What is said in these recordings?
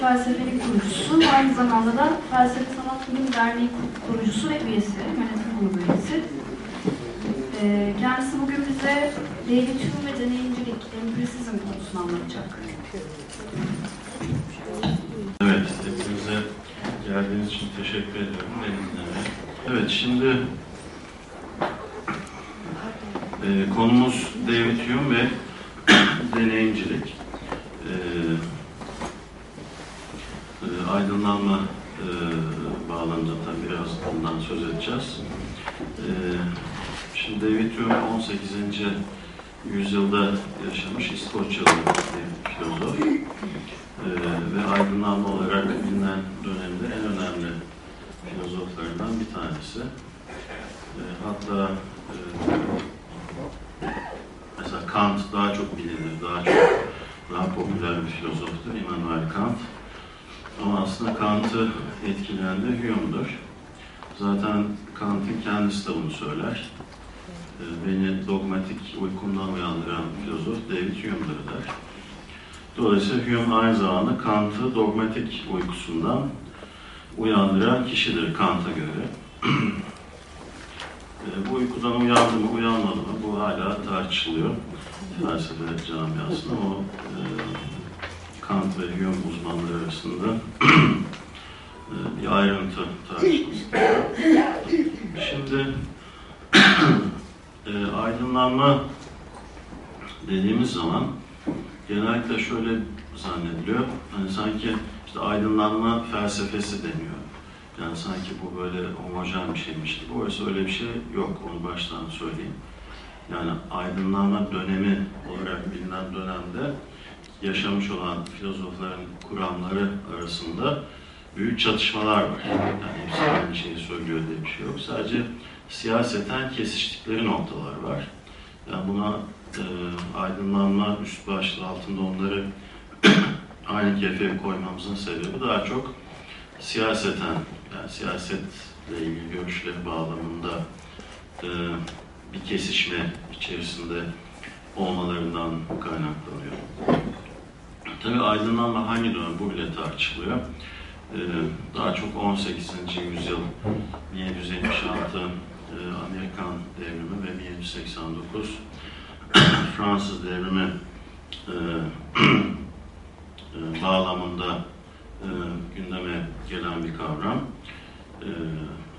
Felsefe'nin kurucusu, aynı zamanda da Felsefe Sanat Bilim Derneği kurucusu ve üyesi, yönetim kurulu üyesi. Ee, kendisi bugün bize David Hume ve deneyimcilik, empirisizm konusunu anlatacak. Evet, hepinize geldiğiniz için teşekkür ediyorum. Beni dinlemeye. Evet, şimdi e, konumuz David Hume ve deneyimcilik. E, e, aydınlanma e, bağlamında biraz bundan söz edeceğiz. E, şimdi David Hume 18. yüzyılda yaşamış İskoçyalı bir filozof. Ee, ve aydınlanma olarak bilinen dönemde en önemli filozoflarından bir tanesi. Ee, hatta e, mesela Kant daha çok bilinir, daha çok daha popüler bir filozoftur, Immanuel Kant. Ama aslında Kant'ı etkileyen de Hume'dur. Zaten Kant'ın kendisi de bunu söyler. Ee, beni dogmatik uykumdan uyandıran filozof David Hume'dur der. Dolayısıyla Hume aynı zamanda Kant'ı dogmatik uykusundan uyandıran kişidir Kant'a göre. e, bu uykudan uyandı mı, uyanmadı mı bu hala tartışılıyor felsefe camiasında. O e, Kant ve Hume uzmanları arasında e, bir ayrıntı tartışması. Şimdi e, aydınlanma dediğimiz zaman genellikle şöyle zannediliyor. Hani sanki işte aydınlanma felsefesi deniyor. Yani sanki bu böyle homojen bir şeymiş gibi. Oysa öyle bir şey yok. Onu baştan söyleyeyim. Yani aydınlanma dönemi olarak bilinen dönemde yaşamış olan filozofların kuramları arasında büyük çatışmalar var. Yani hepsi aynı şeyi söylüyor diye bir şey yok. Sadece siyaseten kesiştikleri noktalar var. Yani buna e, aydınlanma üst başlığı altında onları aynı kefeye koymamızın sebebi daha çok siyaseten, yani siyasetle ilgili görüşleri bağlamında e, bir kesişme içerisinde olmalarından kaynaklanıyor. Tabii aydınlanma hangi dönem bu bile tartışılıyor. E, daha çok 18. yüzyıl 1776 e, Amerikan devrimi ve 1789 Fransız devrimi e, e, bağlamında e, gündeme gelen bir kavram. E,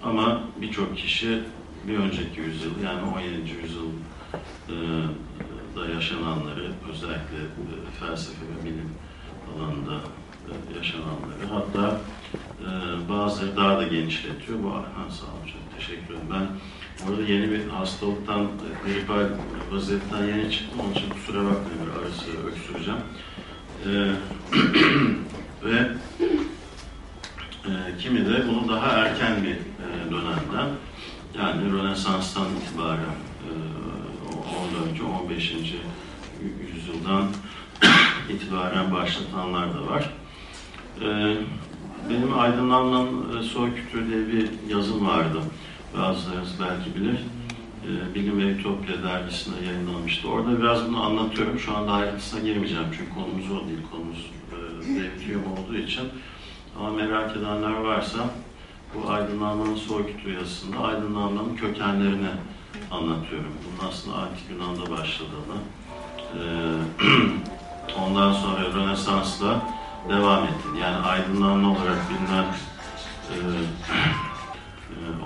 ama birçok kişi bir önceki yüzyıl yani 17. yüzyıl e, da yaşananları özellikle e, felsefe ve bilim alanında e, yaşananları hatta e, bazıları daha da genişletiyor. Bu ha, sağ olun çok teşekkür ederim. Ben Orada yeni bir hastalıktan, gripal vaziyetten yeni çıktım. Onun için kusura bakmayın bir arası öksüreceğim. Ve kimi de bunu daha erken bir e, dönemden, yani Rönesans'tan itibaren e, ondan önce 15. yüzyıldan itibaren başlatanlar da var. E, benim Aydınlanmanın Soy Kütüğü diye bir yazım vardı bazılarınız belki bilir. E, Bilim ve Ütopya dergisinde yayınlanmıştı. Orada biraz bunu anlatıyorum. Şu anda ayrıntısına girmeyeceğim çünkü konumuz o değil. Konumuz e, David olduğu için. Ama merak edenler varsa bu aydınlanmanın soy yazısında aydınlanmanın kökenlerini anlatıyorum. Bunun aslında Antik Yunan'da başladığını, e, ondan sonra Rönesans'la devam ettiğini, yani aydınlanma olarak bilinen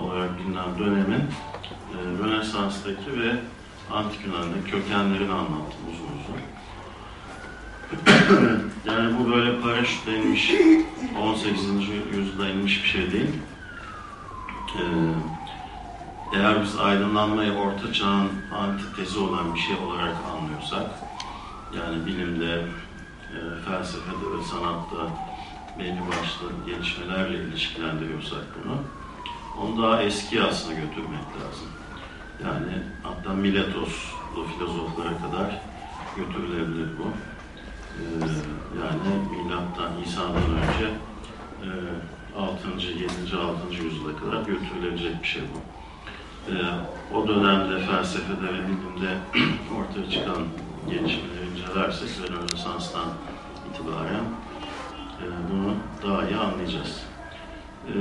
olarak bilinen dönemin Rönesans'taki ve Antik Yunan'daki kökenlerini anlattım uzun uzun. yani bu böyle paraşütle inmiş, 18. yüzyılda inmiş bir şey değil. Ee, eğer biz aydınlanmayı orta çağın antitezi olan bir şey olarak anlıyorsak, yani bilimde, e, felsefede ve sanatta belli başlı gelişmelerle ilişkilendiriyorsak bunu, onu daha eski aslında götürmek lazım. Yani hatta Miletoslu filozoflara kadar götürülebilir bu. Ee, yani milattan, İsa'dan önce e, 6. 7. 6. yüzyıla kadar götürülebilecek bir şey bu. Ee, o dönemde felsefede ve bilimde ortaya çıkan gelişmeleri incelersek ve Rönesans'tan itibaren e, bunu daha iyi anlayacağız. E,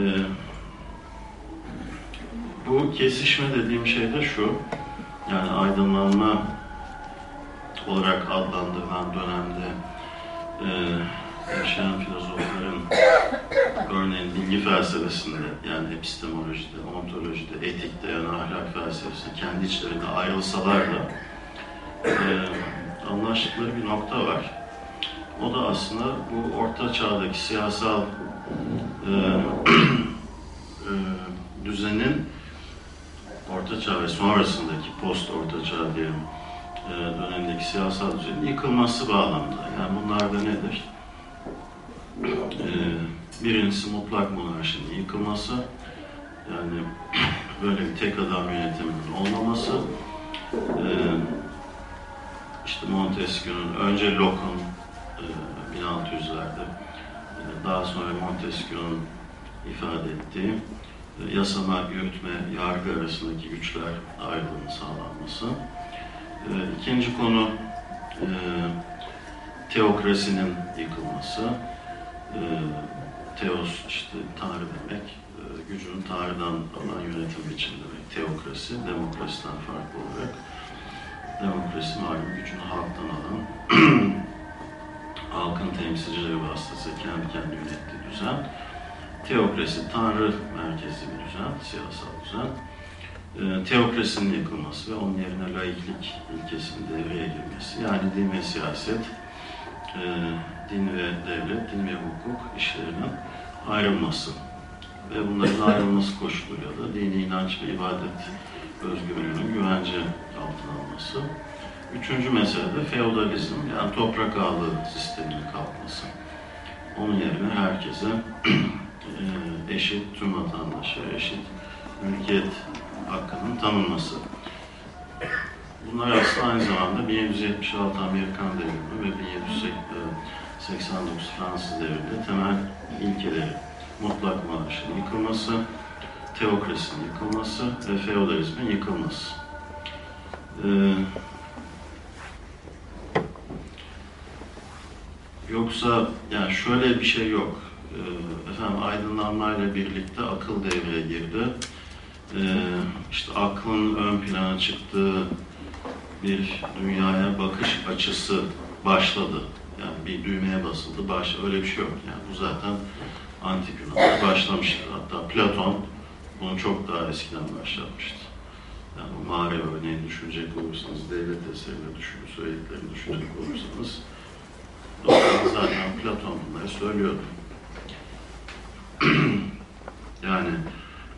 bu kesişme dediğim şey de şu, yani aydınlanma olarak adlandırılan dönemde e, yaşayan filozofların örneğin bilgi felsefesinde yani epistemolojide, ontolojide, etikte yani ahlak felsefesinde kendi içlerinde ayrılsalar da e, anlaştıkları bir nokta var. O da aslında bu orta çağdaki siyasal e, e, düzenin orta çağ ve sonrasındaki post orta çağ diyelim e, dönemdeki siyasal düzenin yıkılması bağlamında. Yani bunlar da nedir? E, birincisi mutlak monarşinin yıkılması, yani böyle bir tek adam yönetiminin olmaması, e, işte Montesquieu'nun, önce Locke'un e, 1600'lerde, e, daha sonra Montesquieu'nun ifade ettiği e, yasama, yürütme, yargı arasındaki güçler ayrılığının sağlanması. E, ikinci konu e, teokrasinin yıkılması. E, teos işte Tanrı demek, e, gücün Tanrı'dan alan yönetim biçimi demek. Teokrasi, demokrasiden farklı olarak. Demokrasi malum gücünü halktan alan, halkın temsilcileri vasıtasıyla kendi kendi yönettiği düzen. Teokrasi, Tanrı merkezli bir düzen, siyasal düzen. E, teokrasinin yıkılması ve onun yerine laiklik ilkesinin devreye girmesi. Yani din siyaset, e, din ve devlet, din ve hukuk işlerinin ayrılması. Ve bunların ayrılması koşuluyla da dini inanç ve ibadet özgürlüğünün güvence altına alınması. Üçüncü mesele de feodalizm, yani toprak ağlı sisteminin kalkması. Onun yerine herkese e, eşit, tüm vatandaşa eşit mülkiyet hakkının tanınması. Bunlar aslında aynı zamanda 1776 Amerikan devrimi ve 1789 Fransız devrimi temel ilkeleri. Mutlak monarşinin yıkılması, teokrasinin yıkılması ve feodalizmin yıkılması. Ee, yoksa yani şöyle bir şey yok. Ee, efendim aydınlanmayla birlikte akıl devreye girdi. Ee, işte aklın ön plana çıktığı bir dünyaya bakış açısı başladı. Yani bir düğmeye basıldı, baş öyle bir şey yok. Yani bu zaten antik Yunan'da başlamıştı. Hatta Platon bunu çok daha eskiden başlatmıştı. Yani bu mağara örneğini düşünecek olursanız, devlet eserleri düşün, söylediklerini düşünecek olursanız zaten Platon bunları söylüyordu. yani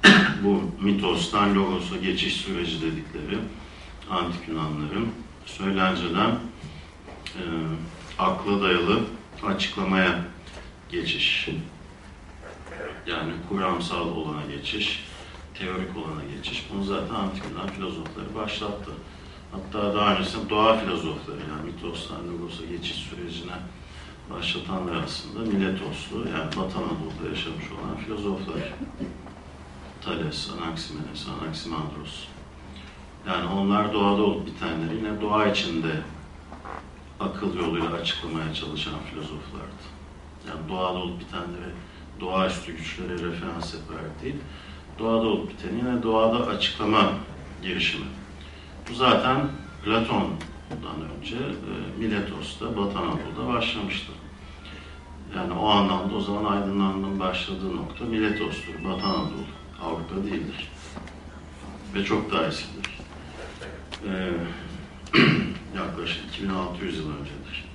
bu mitostan logosa geçiş süreci dedikleri antik Yunanların söylenceden e, akla dayalı açıklamaya geçiş. Yani kuramsal olana geçiş, teorik olana geçiş. Bunu zaten antik Yunan filozofları başlattı. Hatta daha öncesinde doğa filozofları yani mitostan logosa geçiş sürecine başlatanlar aslında Miletoslu yani Batı Anadolu'da yaşamış olan filozoflar. Thales, Anaximenes, Anaximandros. Yani onlar doğada olup bitenleri yine doğa içinde akıl yoluyla açıklamaya çalışan filozoflardı. Yani doğada olup bitenleri doğaüstü güçlere referans yaparak değil, doğada olup biteni yine doğada açıklama girişimi. Bu zaten Platon'dan önce e, Miletos'ta, Batı Anadolu'da başlamıştı. Yani o anlamda o zaman aydınlanmanın başladığı nokta Miletos'tur, Batı Anadolu, Avrupa değildir. Ve çok daha eskidir. Ee, yaklaşık 2600 yıl öncedir.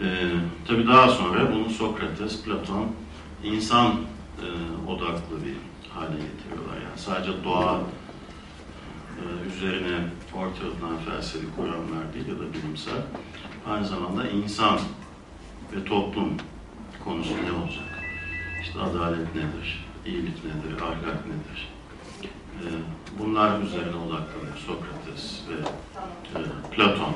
Ee, tabii daha sonra bunu Sokrates, Platon insan e, odaklı bir hale getiriyorlar. Yani sadece doğa e, üzerine ortaya felsefi kuramlar değil ya da bilimsel. Aynı zamanda insan ve toplum konusu ne olacak? İşte adalet nedir? İyilik nedir? Ahlak nedir? E, bunlar üzerine odaklanıyor Sokrates ve e, Platon.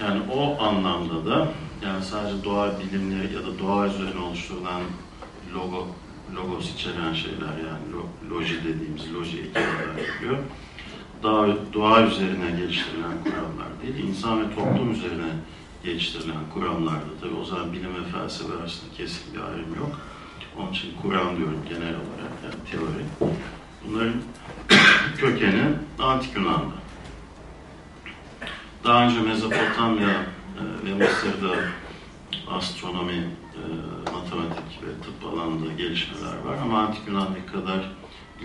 Yani o anlamda da yani sadece doğa bilimleri ya da doğa üzerine oluşturulan logo, logos içeren şeyler yani lo, loji dediğimiz loji ekibi geliyor. Doğa, doğa üzerine geliştirilen kuramlar değil, insan ve toplum üzerine geliştirilen kuramlardı. Tabii o zaman bilim ve felsefe arasında kesin bir ayrım yok. Onun için kuram diyorum genel olarak, yani teori. Bunların kökeni Antik Yunan'da. Daha önce Mezopotamya e, ve Mısır'da astronomi, e, matematik ve tıp alanında gelişmeler var ama Antik Yunan'daki kadar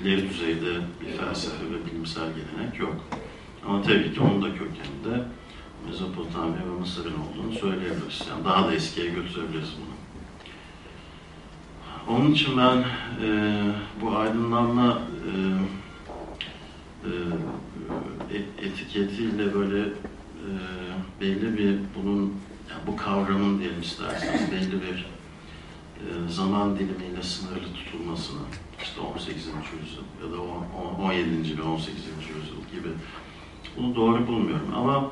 ileri düzeyde bir felsefe ve bilimsel gelenek yok. Ama tabii ki onun da kökeninde Mezopotamya ve Mısır'ın olduğunu söyleyebiliriz. Yani daha da eskiye götürebiliriz bunu. Onun için ben e, bu aydınlanma e, e, etiketiyle böyle e, belli bir bunun yani bu kavramın diyelim isterseniz belli bir e, zaman dilimiyle sınırlı tutulmasını işte 18. yüzyıl ya da 17. ve 18. yüzyıl gibi bunu doğru bulmuyorum ama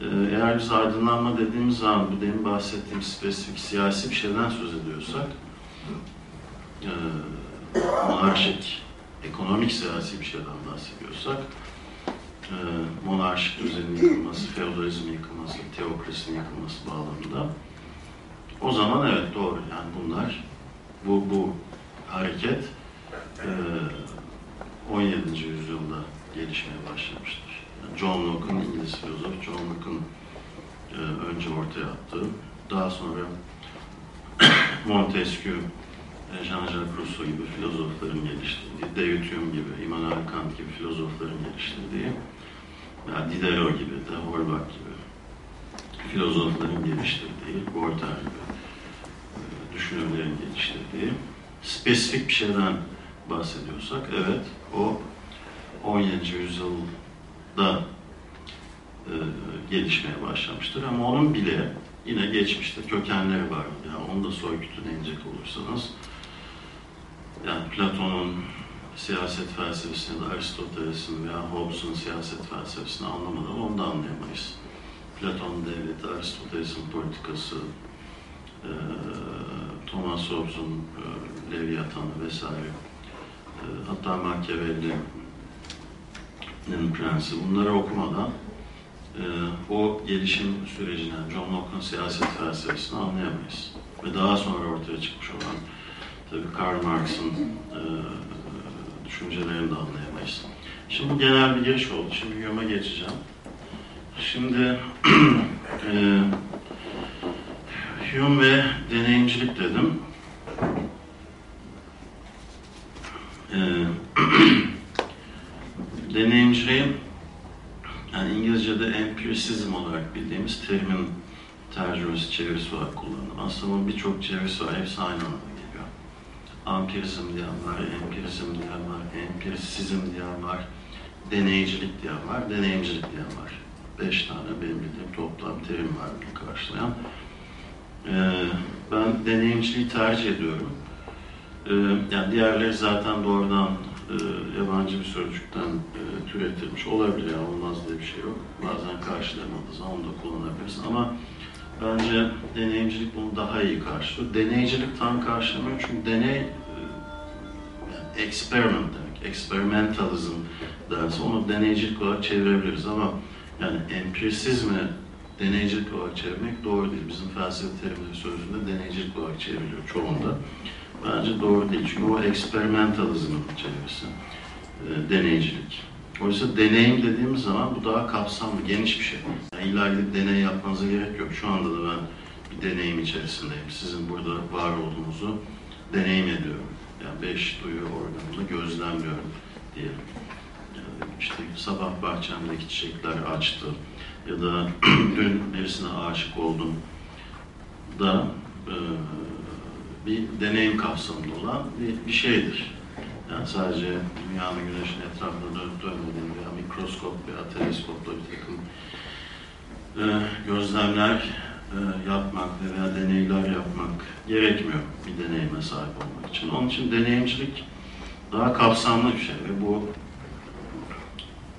e, eğer biz aydınlanma dediğimiz zaman bu demin bahsettiğim spesifik siyasi bir şeyden söz ediyorsak e, monarşik, ekonomik siyasi bir şeyden bahsediyorsak e, monarşik düzenin yıkılması, feodalizmin yıkılması, teokrasinin yıkılması bağlamında o zaman evet doğru yani bunlar bu, bu hareket e, 17. yüzyılda gelişmeye başlamıştır. Yani John Locke'un İngiliz filozof John Locke'un e, önce ortaya attığı, daha sonra Montesquieu, Jean-Jacques Rousseau gibi filozofların geliştirdiği, David Hume gibi, Immanuel Kant gibi filozofların geliştirdiği, yani Diderot gibi, de Holbach gibi filozofların geliştirdiği, Voltaire gibi e, düşünürlerin geliştirdiği spesifik bir şeyden bahsediyorsak, evet o 17. yüzyılda e, gelişmeye başlamıştır. Ama onun bile yine geçmişte kökenleri var. Yani onu da soykütüne inecek olursanız, yani Platon'un siyaset felsefesini Aristoteles'in veya Hobbes'un siyaset felsefesini anlamadan onu da anlayamayız. Platon devleti, Aristoteles'in politikası, e, Thomas Hobbes'un e, Leviathan'ı vesaire, e, hatta Machiavelli'nin Prensi bunları okumadan e, o gelişim sürecini, yani John Locke'un siyaset felsefesini anlayamayız. Ve daha sonra ortaya çıkmış olan tabii Karl Marx'ın e, düşüncelerini de anlayamayız. Şimdi bu genel bir giriş oldu. Şimdi Hume'a geçeceğim. Şimdi e, Hume ve deneyimcilik dedim. E, deneyimciliğin yani İngilizce'de empiricism olarak bildiğimiz terimin tercümesi, çevirisi olarak kullanılır. Aslında bunun birçok çevirisi var. Hepsi aynı anlamda. Ampirizm diyen var, empirizm diyen var, empirisizm diyen var, deneyicilik diyen var, deneyimcilik diyen var. Beş tane benim bildiğim toplam terim var bunu karşılayan. Ee, ben deneyimciliği tercih ediyorum. Ee, yani diğerleri zaten doğrudan e, yabancı bir sözcükten e, türetilmiş olabilir yani olmaz diye bir şey yok. Bazen karşılanmadığı zaman onu da kullanabiliriz ama bence deneyimcilik bunu daha iyi karşılıyor. Deneycilik tam karşılamıyor çünkü deney e, experiment demek. Experimentalism derse onu deneycilik olarak çevirebiliriz ama yani empirisizmi deneycilik olarak çevirmek doğru değil. Bizim felsefe terimleri sözünde deneycilik olarak çevriliyor çoğunda. Bence doğru değil. Çünkü o experimentalism'ın çevirisi. E, deneycilik. Oysa deneyim dediğimiz zaman bu daha kapsamlı, geniş bir şey. Yani illa gidip deney yapmanıza gerek yok. Şu anda da ben bir deneyim içerisindeyim. Sizin burada var olduğunuzu deneyim ediyorum. Yani beş duyu organımla gözlemliyorum diyelim. Yani işte sabah bahçemdeki çiçekler açtı ya da dün birisine aşık oldum da e, bir deneyim kapsamında olan bir, bir şeydir. Yani sadece dünyanın güneşin etrafında dönüp dönmediğini veya mikroskop veya teleskopla bir takım e, gözlemler e, yapmak veya deneyler yapmak gerekmiyor bir deneyime sahip olmak için. Onun için deneyimcilik daha kapsamlı bir şey ve bu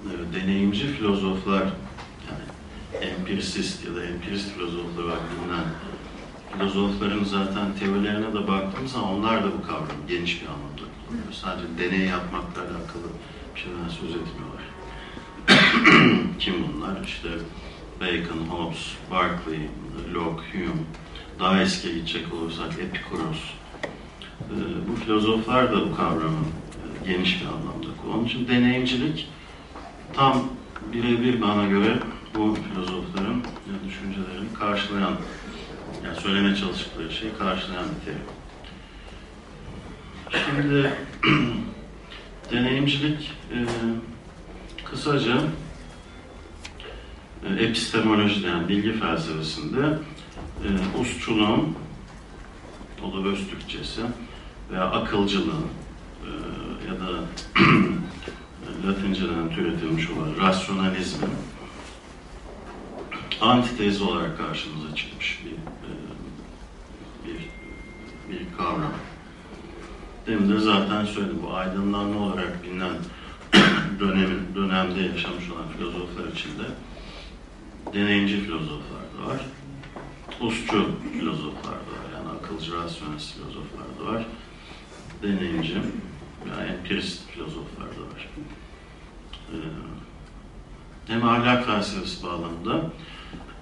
e, deneyimci filozoflar yani empirisist ya da empirist filozoflar olarak filozofların zaten teorilerine de baktığımız zaman onlar da bu kavramı geniş bir anlamda. Sadece deney yapmakla alakalı bir şeyden söz etmiyorlar. Kim bunlar? İşte Bacon, Hobbes, Berkeley, Locke, Hume, daha eskiye gidecek olursak Epikuros. E, bu filozoflar da bu kavramı e, geniş bir anlamda. Onun için deneyimcilik tam birebir bana göre bu filozofların ya düşüncelerini karşılayan, yani söylemeye çalıştıkları şeyi karşılayan bir terim. Şimdi deneyimcilik e, kısaca e, epistemoloji yani bilgi felsefesinde e, usçuluğun, o da öz Türkçesi veya akılcılığın e, ya da Latinceden türetilmiş olan rasyonalizmin antitezi olarak karşımıza çıkmış bir e, bir, bir kavram. Demin de zaten söyledim bu aydınlanma olarak bilinen dönemin dönemde yaşamış olan filozoflar içinde deneyimci filozoflar da var. Usçu filozoflar da var. Yani akılcı, rasyonist filozoflar da var. Deneyimci, yani empirist filozoflar da var. Ee, hem ahlak felsefesi bağlamında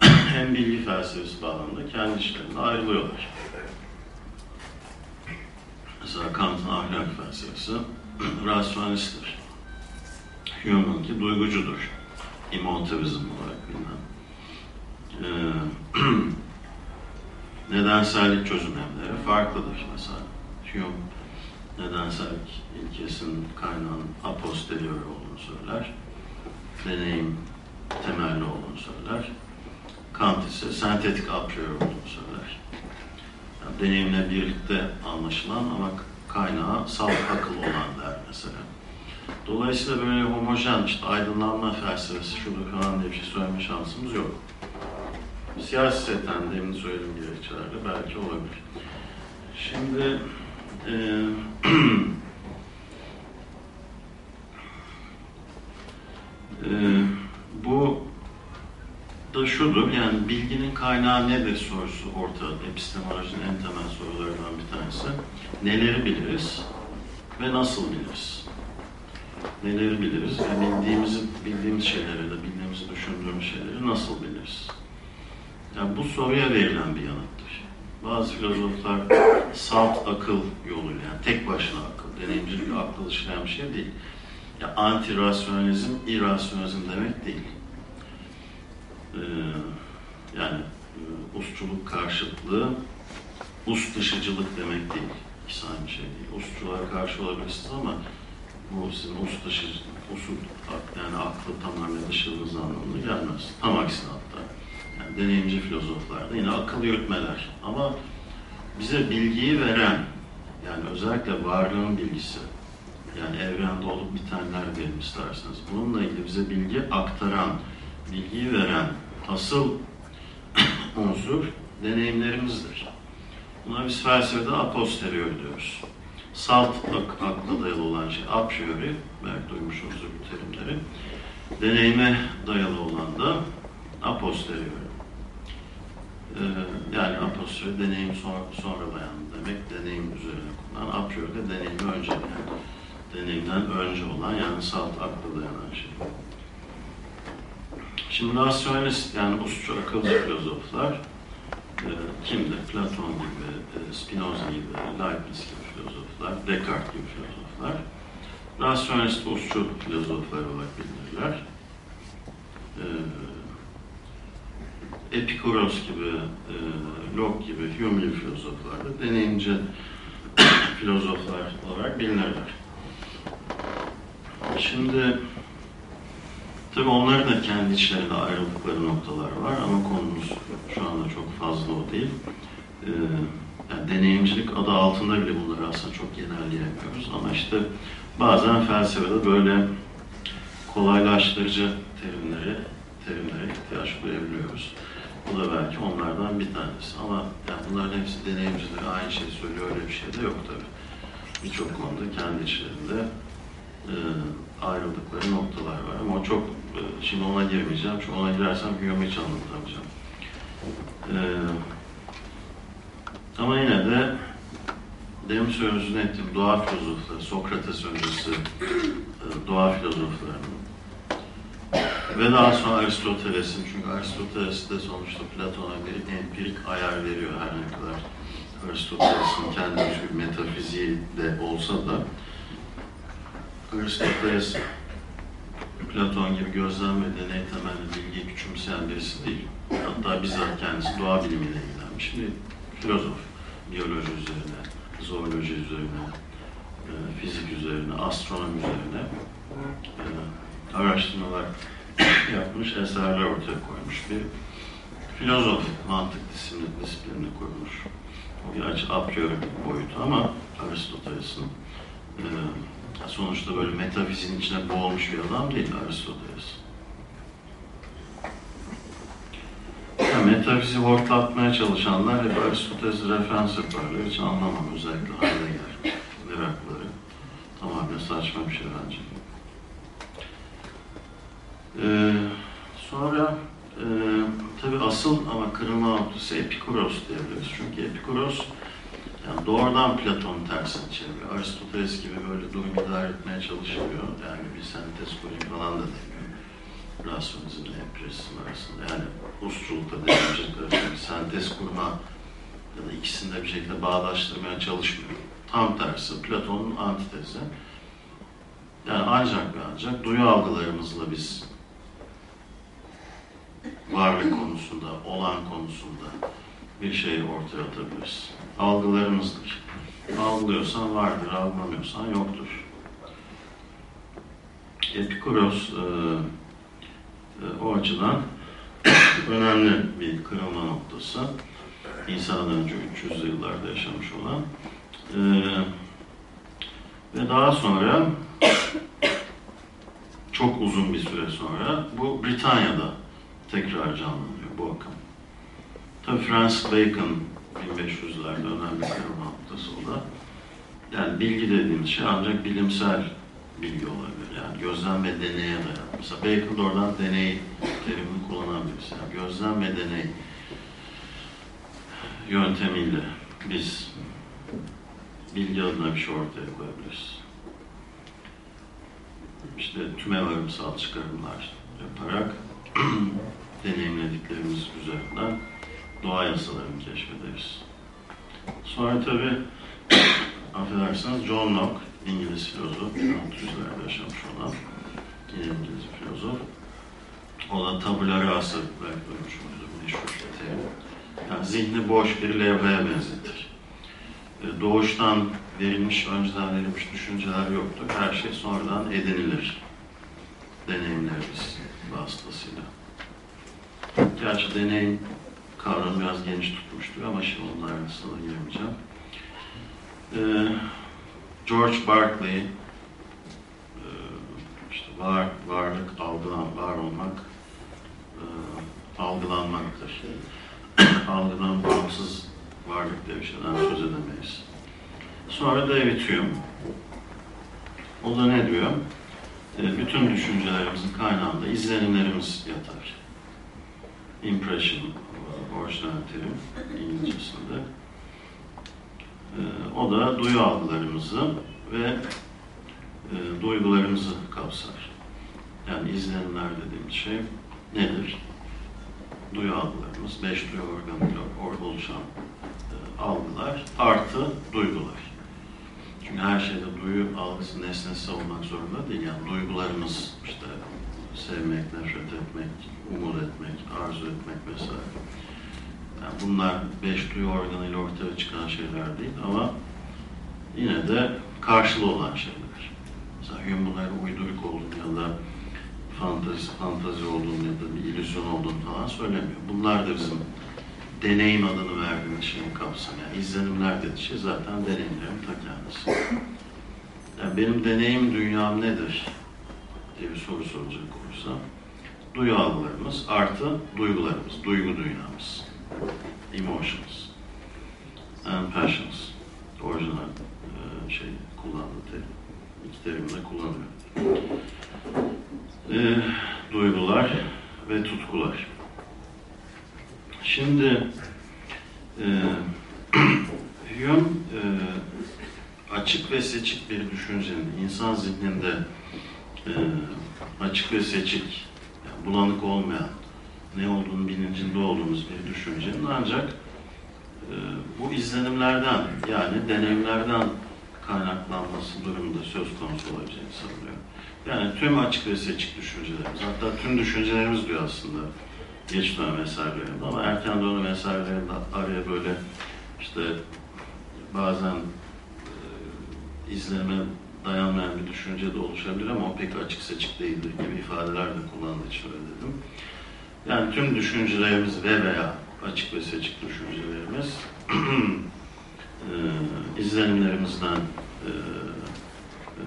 hem bilgi felsefesi bağlamında kendi işlerinde ayrılıyorlar. Mesela Kant'ın ahlak felsefesi rasyonisttir. Hume'unki duygucudur. Emotivizm olarak bilinen. Ee, nedensellik çözümlemleri farklıdır mesela. Hume nedensellik ilkesinin kaynağının a posteriori olduğunu söyler. Deneyim temelli olduğunu söyler. Kant ise sentetik a priori olduğunu söyler. Deneyimle birlikte anlaşılan ama kaynağı salt akıl olan der mesela. Dolayısıyla böyle homojen işte aydınlanma felsefesi şudur falan diye bir şey söyleme şansımız yok. Siyaseten demin söylediğim gerekçelerle belki olabilir. Şimdi e, e, bu da şudur, yani bilginin kaynağı nedir sorusu ortada. Epistemolojinin en temel sorularından bir tanesi. Neleri biliriz ve nasıl biliriz? Neleri biliriz ve bildiğimizi, bildiğimiz şeyleri de bildiğimizi düşündüğümüz şeyleri nasıl biliriz? Yani bu soruya verilen bir yanıttır. Bazı filozoflar salt akıl yoluyla, yani tek başına akıl, deneyimcilik akıl işleyen bir şey değil. Yani anti-rasyonalizm, irrasyonalizm demek değil. Ee, yani e, karşıtlığı, us dışıcılık demek değil. İkisi aynı şey değil. Usçuluğa karşı olabilirsiniz ama bu sizin us dışı, usul, yani aklı tamamen dışılığınız anlamına gelmez. Tam aksine hatta. Yani deneyimci filozoflarda yine akıl yürütmeler. Ama bize bilgiyi veren, yani özellikle varlığın bilgisi, yani evrende olup bitenler diyelim isterseniz. Bununla ilgili bize bilgi aktaran, bilgiyi veren asıl unsur deneyimlerimizdir. Buna biz felsefede a posteriori diyoruz. Salt ak akla dayalı olan şey a priori, belki duymuşsunuzdur bu terimleri. Deneyime dayalı olan da a posteriori. Ee, yani a posteriori deneyim sonra, sonra dayan demek, deneyim üzerine kullanan, a priori de deneyimi önceleyen, deneyimden önce olan yani salt akla dayanan şey. Şimdi rasyonelist yani usçu akılcı filozoflar e, kimdir? Platon gibi, e, Spinoza gibi, Leibniz gibi filozoflar, Descartes gibi filozoflar. Rasyonelist usçu filozoflar olarak bilinirler. E, Epikuros gibi, e, Locke gibi, Hume gibi filozoflar da deneyimci filozoflar olarak bilinirler. Şimdi Tabii onların da kendi içlerinde ayrıldıkları noktalar var ama konumuz şu anda çok fazla o değil. Ee, yani deneyimcilik adı altında bile bunları aslında çok genelleyemiyoruz ama işte bazen felsefede böyle kolaylaştırıcı terimleri, terimlere ihtiyaç duyabiliyoruz. Bu da belki onlardan bir tanesi ama yani bunların hepsi deneyimcileri aynı şeyi söylüyor öyle bir şey de yok tabii. Birçok konuda kendi içlerinde e, ayrıldıkları noktalar var. Ama çok e, şimdi ona girmeyeceğim. Çünkü ona girersem hiç anlatamayacağım. E, ama yine de demin sözünü ettiğim doğa filozofları, Sokrates öncesi e, doğa filozoflarının Ve daha sonra Aristoteles'in, çünkü Aristoteles de sonuçta Platon'a bir empirik ayar veriyor her ne kadar Aristoteles'in kendi bir metafiziği de olsa da Aristoteles Platon gibi gözlem ve deney temelli bilgiyi küçümseyen birisi değil. Hatta bizzat kendisi doğa bilimiyle ilgilenmiş bir filozof. Biyoloji üzerine, zooloji üzerine, e, fizik üzerine, astronomi üzerine e, araştırmalar yapmış, eserler ortaya koymuş bir filozof, mantık disiplini, disiplinini kurmuş. O gerçi a priori boyutu ama Aristoteles'in e, sonuçta böyle metafiziğin içine boğulmuş bir adam değil Aristoteles. Yani metafiziği hortlatmaya çalışanlar hep Aristoteles'i referans yaparlar. Hiç anlamam özellikle Heidegger, merakları. Tamamen saçma bir şey bence. Ee, sonra e, tabi asıl ama kırılma noktası Epikuros diyebiliriz. Çünkü Epikuros yani doğrudan Platon'un tersini çeviriyor. Aristoteles gibi böyle durum idare etmeye çalışmıyor. Yani bir sentez kurayım falan da demiyor. Rasyonizmle empirisizm arasında. Yani Rusçulukta diyebilecekleri bir sentez kurma ya da ikisini de bir şekilde bağdaştırmaya çalışmıyor. Tam tersi Platon'un antitezi. Yani ancak ve ancak duyu algılarımızla biz varlık konusunda, olan konusunda bir şeyi ortaya atabiliriz. Algılarımızdır. Algılıyorsan vardır, algılamıyorsan yoktur. Epikuros e, e, o açıdan önemli bir kırılma noktası. İsa'dan önce 300 yıllarda yaşamış olan. E, ve daha sonra çok uzun bir süre sonra bu Britanya'da tekrar canlanıyor bu akım. Tabii Francis Bacon 1500'lerde önemli bir kırılma noktası o da. Yani bilgi dediğimiz şey ancak bilimsel bilgi olabilir. Yani gözlem ve deneye dayalı. Mesela Bacon da oradan deney terimini kullanan birisi. Yani gözlem ve deney yöntemiyle biz bilgi adına bir şey ortaya koyabiliriz. İşte tümevarımsal çıkarımlar yaparak deneyimlediklerimiz üzerinden doğa yasalarını keşfederiz. Sonra tabi affedersiniz John Locke, İngiliz filozof, 1600'lerde yaşamış olan İngiliz filozof. O da tabula rasa belki duymuşsunuzdur meşhur terim. Yani zihni boş bir levhaya benzetir. E, Doğuştan verilmiş, önceden verilmiş düşünceler yoktur. Her şey sonradan edinilir. Deneyimlerimiz vasıtasıyla. Gerçi deneyim kavramı biraz geniş tutmuştur ama şimdi onun ayrıntısına girmeyeceğim. Ee, George Berkeley e, işte var, varlık, algılan, var olmak e, algılanmaktır. Algıdan bağımsız varlık diye bir şeyden söz edemeyiz. Sonra David Hume. O da ne diyor? E, bütün düşüncelerimizin kaynağında izlenimlerimiz yatar. Impression, orijinal terim İngilizcesinde. E, o da duyu algılarımızı ve e, duygularımızı kapsar. Yani izlenimler dediğimiz şey nedir? Duyu algılarımız, beş duyu organıyla or- oluşan e, algılar artı duygular. Çünkü her şeyde duyu algısı nesnesi olmak zorunda değil. Yani duygularımız işte sevmek, nefret etmek, umut etmek, arzu etmek vesaire. Yani bunlar beş duyu organıyla ortaya çıkan şeyler değil ama yine de karşılığı olan şeyler. Mesela bunların uyduruk olduğunu ya da fantazi, fantazi olduğunu ya da bir illüzyon olduğunu falan söylemiyor. Bunlar da bizim deneyim adını verdiğimiz şeyin kapsamı. Yani izlenimler dediği şey zaten deneyimlerin ta kendisi. Yani benim deneyim dünyam nedir diye bir soru soracak olursam duyu algılarımız artı duygularımız, duygu dünyamız. Emotions and passions. Orijinal şey kullandığı terim. İki terim de kullanıyor. E, duygular ve tutkular. Şimdi e, Hume e, açık ve seçik bir düşüncenin insan zihninde e, açık ve seçik yani bulanık olmayan, ne olduğunu bilincinde olduğumuz bir düşüncenin ancak e, bu izlenimlerden yani deneyimlerden kaynaklanması durumunda söz konusu olabileceğini sanıyorum. Yani tüm açık ve seçik düşüncelerimiz, hatta tüm düşüncelerimiz diyor aslında geç dönem eserlerinde ama erken dönem eserlerinde araya böyle işte bazen e, izlenime dayanmayan bir düşünce de oluşabilir ama o pek açık seçik değildir gibi ifadeler de kullandığı için öyle dedim. Yani tüm düşüncelerimiz ve veya açık ve seçik düşüncelerimiz e, izlenimlerimizden e,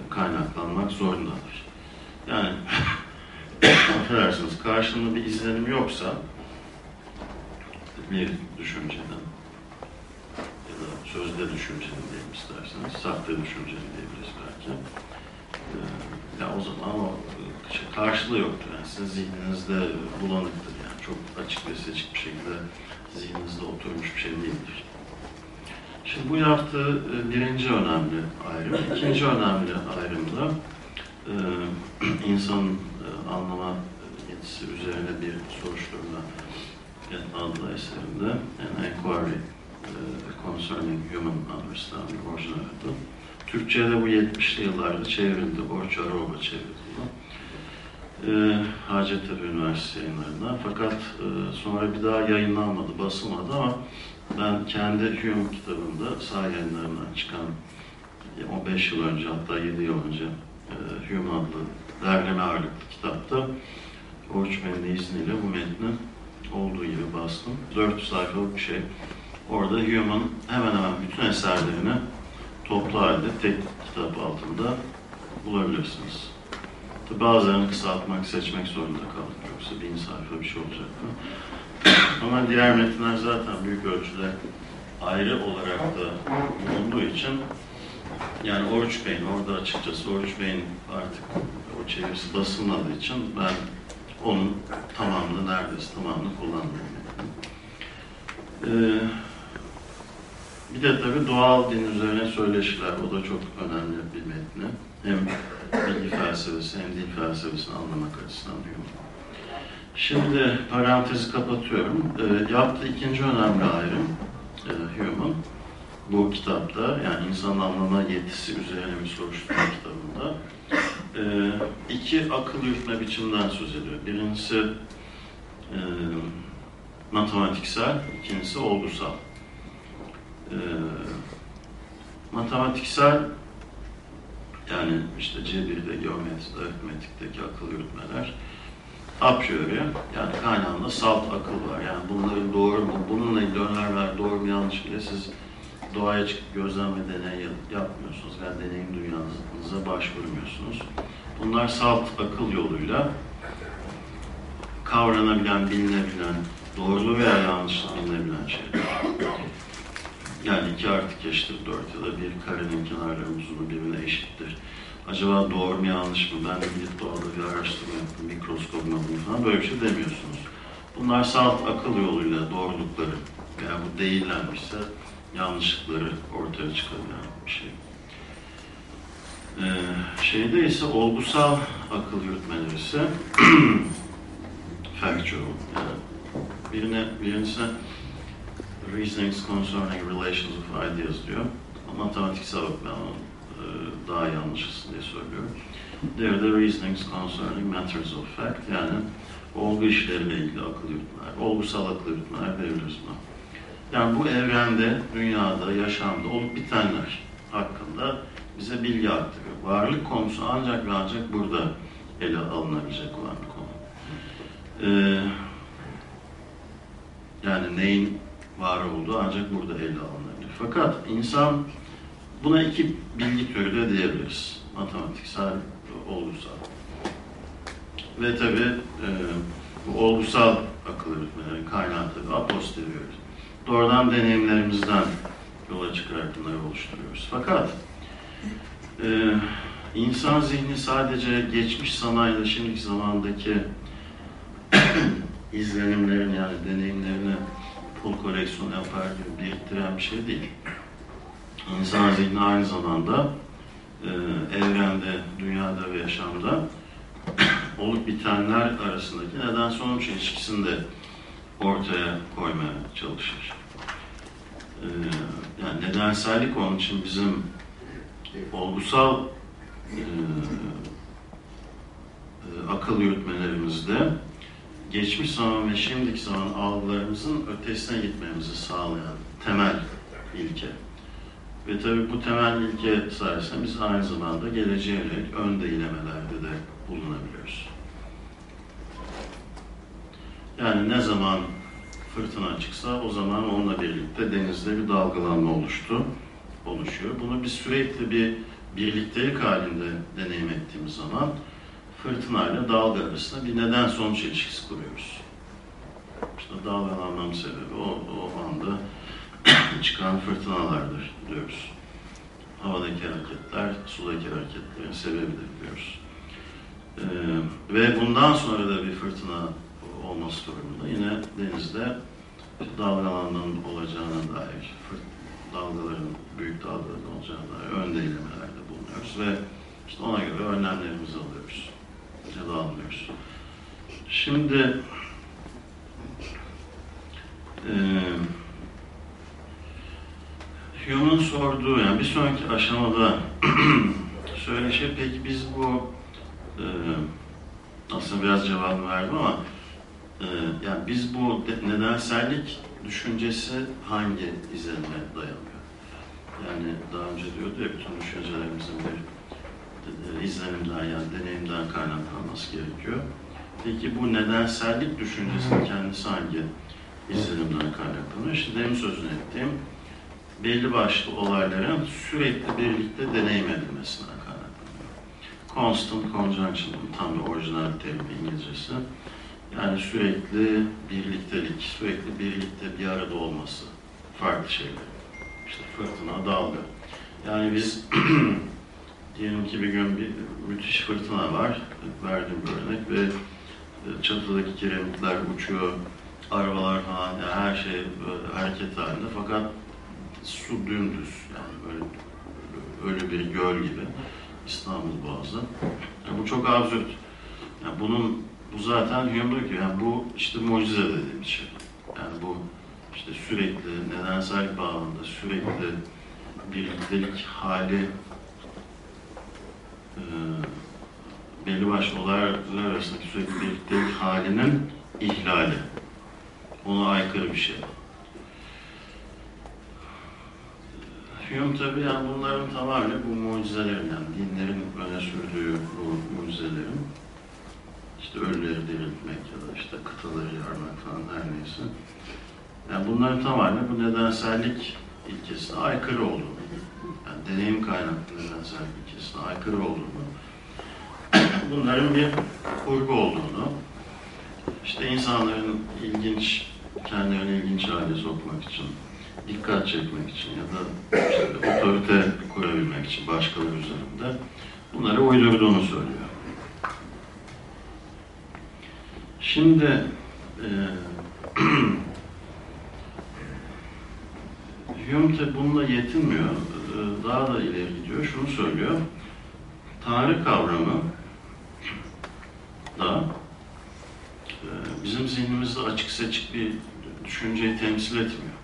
kaynaklanmak zorundadır. Yani affedersiniz karşında bir izlenim yoksa bir düşünceden ya da sözde düşünceden diyelim isterseniz, sahte düşünceden diyebiliriz belki. Ee, ya o zaman o karşılığı yoktur. Yani sizin zihninizde bulanıktır. Yani çok açık ve seçik bir şekilde zihninizde oturmuş bir şey değildir. Şimdi bu yaptığı e, birinci önemli ayrım. İkinci önemli ayrımda e, insanın e, anlama yetisi üzerine bir soruşturma adlı eserinde An Inquiry Concerning Human Understanding orijinal adı. Türkçe'de bu 70'li yıllarda çevrildi. Orç Aroba çevrildi. E, Hacettepe Üniversitesi yayınlarından. Fakat e, sonra bir daha yayınlanmadı, basılmadı ama ben kendi Hume kitabımda sağ yayınlarından çıkan 15 yıl önce hatta 7 yıl önce e, Hume adlı derleme ağırlıklı kitapta Orç Bey'in izniyle bu metni olduğu gibi bastım. 400 sayfalık bir şey. Orada Hume'un hemen hemen bütün eserlerini toplu halde tek kitap altında bulabilirsiniz. Bazılarını kısaltmak, seçmek zorunda kaldım. Yoksa bin sayfa bir şey olacaktı. Ama diğer metinler zaten büyük ölçüde ayrı olarak da bulunduğu için yani Oruç Bey'in orada açıkçası Oruç Bey'in artık o çevirisi basılmadığı için ben onun tamamını neredeyse tamamını kullandım. Ee, bir de tabii doğal din üzerine söyleşiler. O da çok önemli bir metni. Hem bilgi felsefesi hem dil felsefesini anlamak açısından diyorum. Şimdi parantezi kapatıyorum. E, yaptığı ikinci önemli ayrım e, Hume'un bu kitapta yani insan anlama yetisi üzerine bir soruşturma kitabında e, iki akıl yürütme biçiminden söz ediyor. Birincisi e, matematiksel, ikincisi olgusal. E, matematiksel yani işte cebirde, geometride, aritmetikteki akıl yürütmeler a yani kaynağında salt akıl var. Yani bunların doğru mu, bununla ilgili önermeler doğru mu yanlış diye siz doğaya çıkıp gözlem ve deney yapmıyorsunuz. Yani deneyim dünyanıza başvurmuyorsunuz. Bunlar salt akıl yoluyla kavranabilen, bilinebilen, doğruluğu veya yanlışlığı bilinebilen şeyler. Yani 2 artı 2 eşittir 4 ya da bir karenin kenarlarının uzunluğu birbirine eşittir. Acaba doğru mu yanlış mı? Ben gidip doğada bir araştırma yaptım, mikroskopuna bunu falan böyle bir şey demiyorsunuz. Bunlar salt akıl yoluyla doğrulukları veya bu değillenmişse yanlışlıkları ortaya çıkabilen bir şey. Ee, şeyde ise olgusal akıl yürütmeleri ise factual. Yani birine, birincisine reasonings concerning relations of ideas diyor. Matematiksel onu e, daha iyi anlaşılsın diye söylüyorum. Diğeri de reasonings concerning matters of fact yani olgu işleriyle ilgili akıl yürütmeler, olgusal akıl yürütmeler buna. Yani bu evrende, dünyada, yaşamda olup bitenler hakkında bize bilgi aktarıyor. Varlık konusu ancak ve ancak burada ele alınabilecek olan bir konu. Ee, yani neyin var olduğu ancak burada ele alınabilir. Fakat insan buna iki bilgi türü de diyebiliriz. Matematiksel, olgusal. Ve tabi e, bu olgusal akıl yürütmelerin kaynağı tabi a posteriori. Doğrudan deneyimlerimizden yola çıkarak bunları oluşturuyoruz. Fakat e, insan zihni sadece geçmiş sanayiyle şimdiki zamandaki izlenimlerin yani deneyimlerini pul koleksiyonu yapar gibi biriktiren bir şey değil. İnsan zihni aynı zamanda e, evrende, dünyada ve yaşamda olup bitenler arasındaki neden sonuç ilişkisini de ortaya koymaya çalışır. Ee, yani nedensellik onun için bizim olgusal e, e, akıl yürütmelerimizde geçmiş zaman ve şimdiki zaman algılarımızın ötesine gitmemizi sağlayan temel ilke. Ve tabii bu temel ilke sayesinde biz aynı zamanda geleceğe yönelik ön değilemelerde de bulunabiliyoruz. Yani ne zaman fırtına çıksa o zaman onunla birlikte denizde bir dalgalanma oluştu, oluşuyor. Bunu biz sürekli bir birliktelik halinde deneyim ettiğimiz zaman fırtınayla dalga arasında bir neden sonuç ilişkisi kuruyoruz. İşte dalgalanmam sebebi o, o anda çıkan fırtınalardır diyoruz. Havadaki hareketler, sudaki hareketlerin sebebidir diyoruz. Ee, ve bundan sonra da bir fırtına olması durumunda yine denizde dalgalanmanın olacağına dair, dalgaların, büyük dalgaların olacağına dair ön değilemelerde bulunuyoruz ve işte ona göre önlemlerimizi alıyoruz ya da almıyoruz. Şimdi e, Hume'un sorduğu, yani bir sonraki aşamada söyleşi, peki biz bu e, aslında biraz cevabını verdim ama e, yani biz bu de, nedensellik düşüncesi hangi izlenime dayanıyor? Yani daha önce diyordu ya bütün düşüncelerimizin bir izlenimden yani deneyimden kaynaklanması gerekiyor. Peki bu nedensellik düşüncesinin kendisi hangi izlenimden kaynaklanıyor? İşte demin sözünü ettiğim belli başlı olayların sürekli birlikte deneyim edilmesinden kaynaklanıyor. Constant conjunction, tam bir orijinal terimi İngilizcesi. Yani sürekli birliktelik, sürekli birlikte bir arada olması, farklı şeyler. İşte fırtına, dalga. Yani biz diyelim ki bir gün bir müthiş fırtına var, verdiğim bir örnek ve çatıdaki kiremitler uçuyor, arabalar falan, yani her şey hareket halinde fakat su dümdüz yani böyle öyle bir göl gibi İstanbul Boğazı. Yani bu çok absürt. Yani bunun bu zaten Hume ki yani bu işte mucize dediğim şey. Yani bu işte sürekli nedensel bağlamda sürekli birliktelik hali e, belli başlı olaylar arasındaki sürekli birliktelik halinin ihlali. Ona aykırı bir şey. Hume tabi yani bunların tamamı bu mucizelerin yani dinlerin öne sürdüğü bu mucizelerin işte ölüleri diriltmek ya da işte kıtaları yarmak falan her neyse. Yani bunların tamamı bu nedensellik ilkesine aykırı olduğunu, yani deneyim kaynaklı nedensellik ilkesine aykırı olduğunu, bunların bir kurgu olduğunu, işte insanların ilginç, kendilerini ilginç hale sokmak için dikkat çekmek için ya da işte otorite kurabilmek için başkaları üzerinde bunları uydurduğunu söylüyor. Şimdi e, Hume bununla yetinmiyor. E, daha da ileri gidiyor. Şunu söylüyor. Tanrı kavramı da e, bizim zihnimizde açık seçik bir düşünceyi temsil etmiyor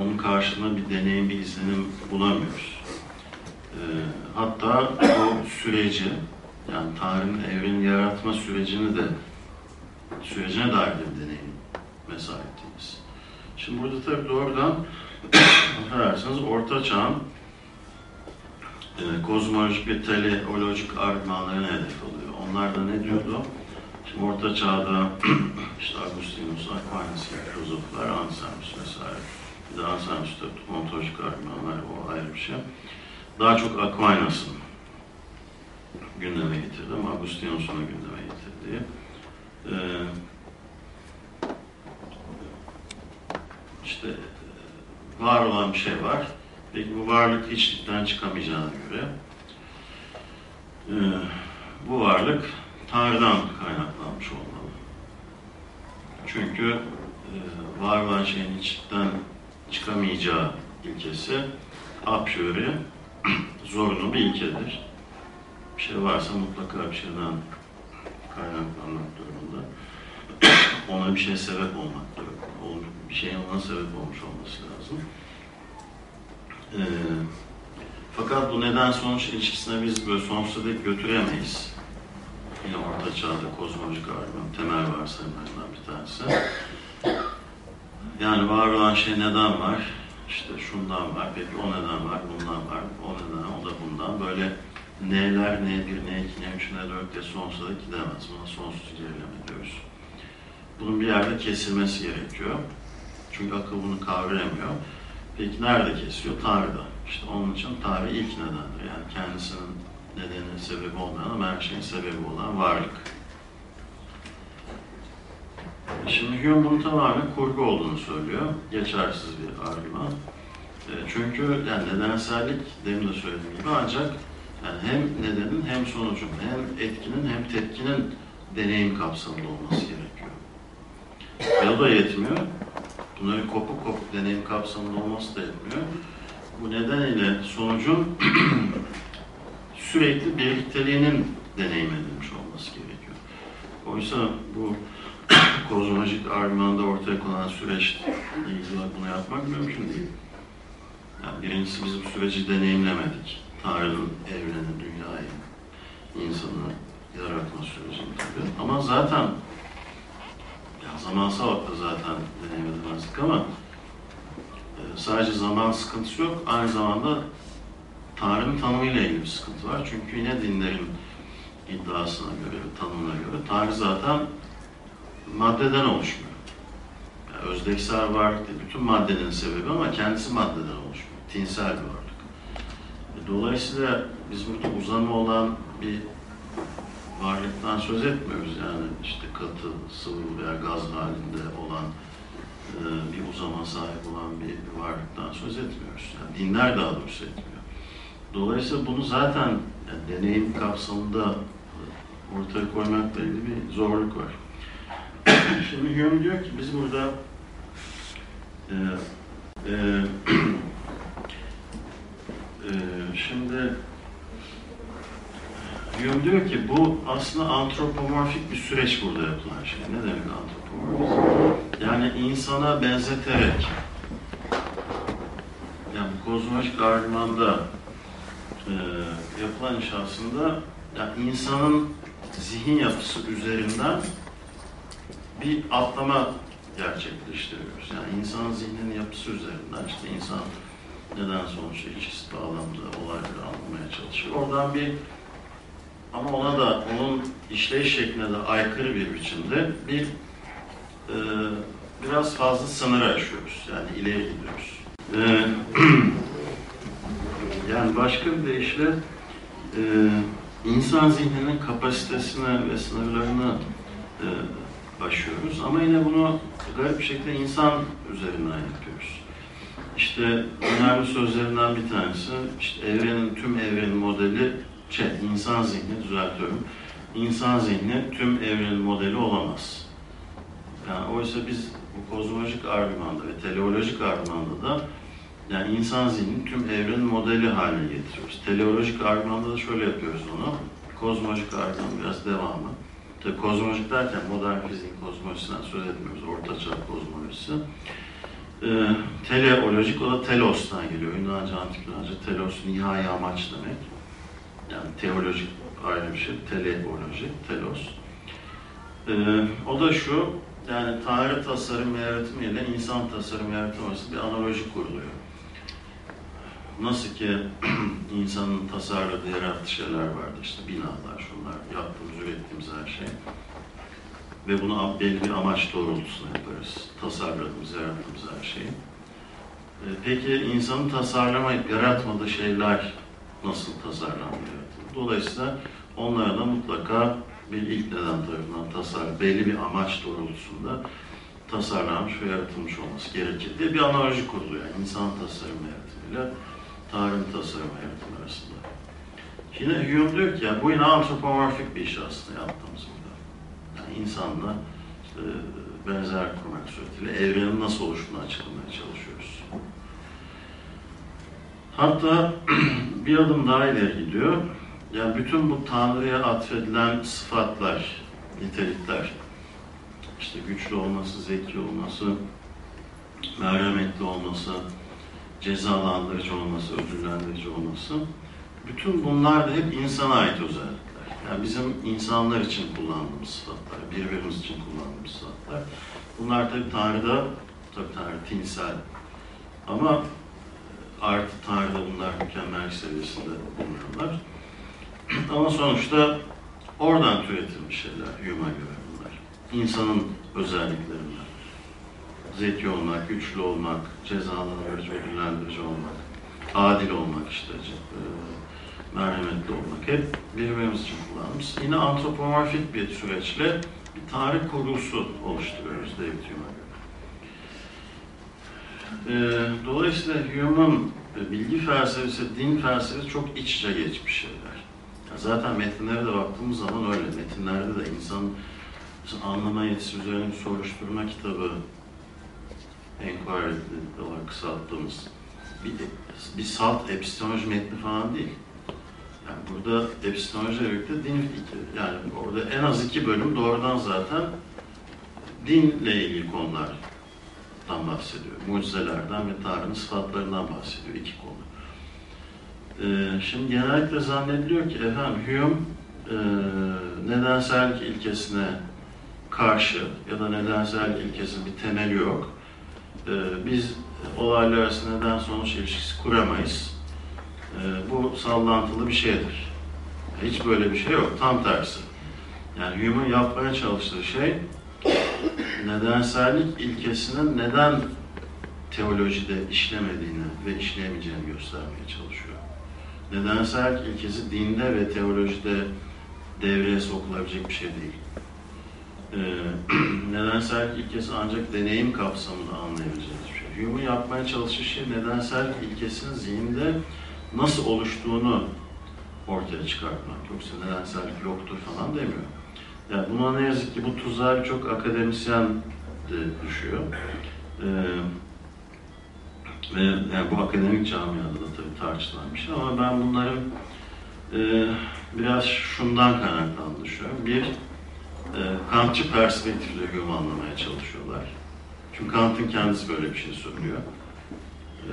onun karşılığında bir deneyim, bir izlenim bulamıyoruz. E, hatta o süreci, yani Tanrı'nın evreni yaratma sürecini de sürecine dair bir deneyim sahip değiliz. Şimdi burada tabii doğrudan affedersiniz Orta Çağ'ın e, kozmolojik ve teleolojik argümanlarına hedef alıyor. Onlar da ne diyordu? Şimdi Orta Çağ'da işte Agustinus, Aquinas gibi filozoflar, Anselmus vesaire daha Sanus'ta ontolojik argümanlar o ayrı bir şey. Daha çok Aquinas'ın gündeme getirdi ama Agustinus'un gündeme getirdiği. Ee, işte var olan bir şey var. Peki bu varlık hiçlikten çıkamayacağına göre e, bu varlık Tanrı'dan kaynaklanmış olmalı. Çünkü e, var olan şeyin hiçlikten çıkamayacağı ilkesi a priori zorunlu bir ilkedir. bir şey varsa mutlaka bir şeyden kaynaklanmak durumunda. ona bir şey sebep olmak bir şeyin ona sebep olmuş olması lazım. Ee, fakat bu neden sonuç ilişkisine biz böyle sonsuza dek götüremeyiz. Yine orta çağda kozmolojik argüman temel varsayımlarından bir tanesi. Yani var olan şey neden var? İşte şundan var, peki o neden var, bundan var, o neden, o da bundan. Böyle iki, ne üç, ne dört diye sonsuza dek gidemez. Buna sonsuz gerileme diyoruz. Bunun bir yerde kesilmesi gerekiyor. Çünkü akıl bunu kavrayamıyor. Peki nerede kesiyor? Tanrı'da. İşte onun için Tanrı ilk nedendir. Yani kendisinin nedeni, sebebi olmayan ama her şeyin sebebi olan varlık. Şimdi Hume bunun tamamen kurgu olduğunu söylüyor. Geçersiz bir argüman. E, çünkü yani nedensellik demin de söylediğim gibi ancak yani hem nedenin hem sonucun hem etkinin hem tepkinin deneyim kapsamında olması gerekiyor. Ya da yetmiyor. Bunların kopuk kopuk deneyim kapsamında olması da yetmiyor. Bu nedenle sonucun sürekli birlikteliğinin deneyim edilmiş olması gerekiyor. Oysa bu kozmolojik argümanda ortaya konan süreçle ilgili bunu yapmak mümkün değil. Yani birincisi biz bu süreci deneyimlemedik. Tanrı'nın evreni, dünyayı, insanı yaratma sürecini tabii. Ama zaten zamansal da zaten deneyimlemezdik ama e, sadece zaman sıkıntısı yok. Aynı zamanda Tanrı'nın tanımıyla ilgili bir sıkıntı var. Çünkü yine dinlerin iddiasına göre, tanımına göre Tanrı zaten maddeden oluşmuyor. Yani özdeksel varlık bütün maddenin sebebi ama kendisi maddeden oluşmuyor. Tinsel bir varlık. E, Dolayısıyla biz burada uzamı olan bir varlıktan söz etmiyoruz. Yani işte katı, sıvı veya gaz halinde olan e, bir uzama sahip olan bir, bir varlıktan söz etmiyoruz. Yani dinler daha doğrusu etmiyor. Dolayısıyla bunu zaten yani deneyim kapsamında ortaya koymakla ilgili bir zorluk var. Şimdi Hume diyor ki biz burada e, e, e, şimdi Hume diyor ki bu aslında antropomorfik bir süreç burada yapılan şey. Ne demek antropomorfik? Yani insana benzeterek yani kozmolojik argümanda e, yapılan iş aslında yani insanın zihin yapısı üzerinden bir atlama gerçekleştiriyoruz. Yani insanın zihninin yapısı üzerinden işte insan neden sonuç ilişkisi bağlamında olayları anlamaya çalışıyor. Oradan bir ama ona da onun işleyiş şekline de aykırı bir biçimde bir e, biraz fazla sınır aşıyoruz. Yani ileri gidiyoruz. E, yani başka bir deyişle e, insan zihninin kapasitesine ve sınırlarını e, aşıyoruz. Ama yine bunu garip bir şekilde insan üzerinden yapıyoruz. İşte önemli sözlerinden bir tanesi, işte evrenin, tüm evrenin modeli şey, insan zihni, düzeltiyorum. İnsan zihni tüm evrenin modeli olamaz. Yani oysa biz bu kozmolojik argümanda ve teleolojik argümanda da yani insan zihnini tüm evrenin modeli haline getiriyoruz. Teleolojik argümanda da şöyle yapıyoruz onu. Kozmolojik argüman biraz devamı. Tabii kozmolojik derken modern fiziğin kozmolojisinden söz etmiyoruz. Ortaçağ kozmolojisi. Ee, teleolojik, o da telos'tan geliyor. Yunanca, antik Yunanca telos, nihai amaç demek. Yani teolojik ayrı bir şey, teleolojik, telos. Ee, o da şu, yani Tanrı tasarım yaratımı ile insan tasarım ve yaratım arasında bir analoji kuruluyor. Nasıl ki insanın tasarladığı, yarattığı şeyler vardır, işte binalar, şunlar, yaptığımız, ürettiğimiz her şey. Ve bunu belli bir amaç doğrultusunda yaparız. Tasarladığımız, yarattığımız her şeyi. Ee, peki insanın tasarlamayıp yaratmadığı şeyler nasıl tasarlanıyor? Dolayısıyla onlara da mutlaka bir ilk neden tarafından tasar, belli bir amaç doğrultusunda tasarlanmış ve yaratılmış olması gerekir diye bir analoji kuruluyor. Yani insan tasarım yaratımıyla Tanrı'nın tasarım yaratımı arasında. Yine Hume diyor ki yani bu yine antropomorfik bir iş aslında yaptığımız burada. Yani insanla işte, benzer kurmak suretiyle evrenin nasıl oluştuğunu açıklamaya çalışıyoruz. Hatta bir adım daha ileri gidiyor. yani bütün bu Tanrı'ya atfedilen sıfatlar, nitelikler, işte güçlü olması, zeki olması, merhametli olması, cezalandırıcı olması, ödüllendirici olması, bütün bunlar da hep insana ait özellikler. Yani bizim insanlar için kullandığımız sıfatlar, birbirimiz için kullandığımız sıfatlar. Bunlar tabii Tanrı'da, tabii Tanrı tinsel. Ama artı Tanrı'da bunlar mükemmel seviyesinde bulunuyorlar. Ama sonuçta oradan türetilmiş şeyler, Hume'a göre bunlar. İnsanın özelliklerinden. Zeki olmak, güçlü olmak, cezalandırıcı, ödüllendirici olmak, adil olmak işte, e, merhametli olmak hep birbirimiz için kullanmış. Yine antropomorfik bir süreçle bir tarih kurgusu oluşturuyoruz David Hume'a. E, dolayısıyla Hume'un bilgi felsefesi, din felsefesi çok iç içe geçmiş şeyler. Ya zaten metinlere de baktığımız zaman öyle. Metinlerde de insan anlama yetisi üzerine soruşturma kitabı Enquiry olarak kısalttığımız bir, bir salt epistemoloji metni falan değil. Yani burada epistemolojiyle birlikte din fikri. Yani orada en az iki bölüm doğrudan zaten dinle ilgili konulardan bahsediyor. Mucizelerden ve Tanrı'nın sıfatlarından bahsediyor. iki konu. Ee, şimdi genellikle zannediliyor ki efendim Hume e, nedensellik ilkesine karşı ya da nedensellik ilkesinin bir temeli yok. Ee, biz olaylar arasında neden sonuç ilişkisi kuramayız. Ee, bu sallantılı bir şeydir. Hiç böyle bir şey yok. Tam tersi. Yani Hume'un yapmaya çalıştığı şey nedensellik ilkesinin neden teolojide işlemediğini ve işleyemeyeceğini göstermeye çalışıyor. Nedensellik ilkesi dinde ve teolojide devreye sokulabilecek bir şey değil. Ee, nedensellik ilkesi ancak deneyim kapsamında anlayabileceğimiz bir şey. Hume'un yapmaya çalıştığı şey nedensellik ilkesinin zihinde nasıl oluştuğunu ortaya çıkartmak. Yoksa nedensellik yoktur falan demiyor. Yani buna ne yazık ki bu tuzağa birçok akademisyen de düşüyor. Ee, ve yani bu akademik camiada da tabii tartışılan bir şey ama ben bunların e, biraz şundan kaynaklandığını düşünüyorum. Bir, e, Kantçı perspektifle Hume anlamaya çalışıyorlar. Çünkü Kant'ın kendisi böyle bir şey söylüyor. E,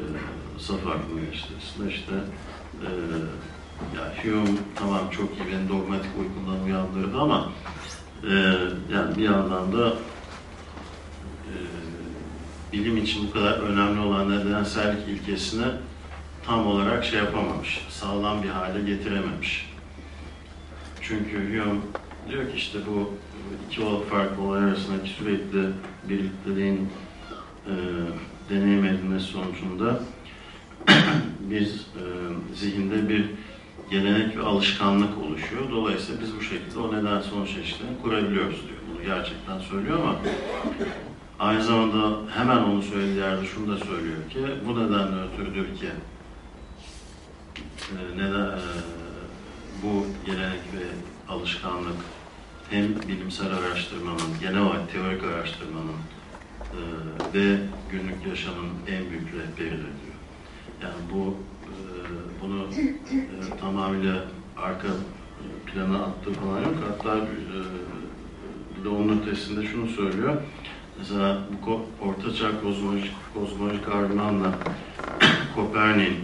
Saf aklının eleştirisinde işte e, ya Hume tamam çok iyi beni dogmatik uykumdan uyandırdı ama e, yani bir yandan da e, bilim için bu kadar önemli olan nedensellik ilkesini tam olarak şey yapamamış, sağlam bir hale getirememiş. Çünkü Hume diyor ki işte bu iki farklı olay arasındaki sürekli birlikteliğin e, deneyim edilmesi sonucunda biz e, zihinde bir gelenek ve alışkanlık oluşuyor. Dolayısıyla biz bu şekilde o neden sonuç ilişkilerini kurabiliyoruz diyor. Bunu gerçekten söylüyor ama aynı zamanda hemen onu söylediği yerde şunu da söylüyor ki bu nedenle ötürüdür ki e, neden e, bu gelenek ve alışkanlık hem bilimsel araştırmanın, genel olarak teorik araştırmanın e, ve günlük yaşamın en büyük rehberidir diyor. Yani bu bunu e, tamamıyla arka plana attığı falan yok. Hatta e, bir ötesinde şunu söylüyor. Mesela bu ortaçağ kozmolojik, kozmolojik argümanla Kopernik'in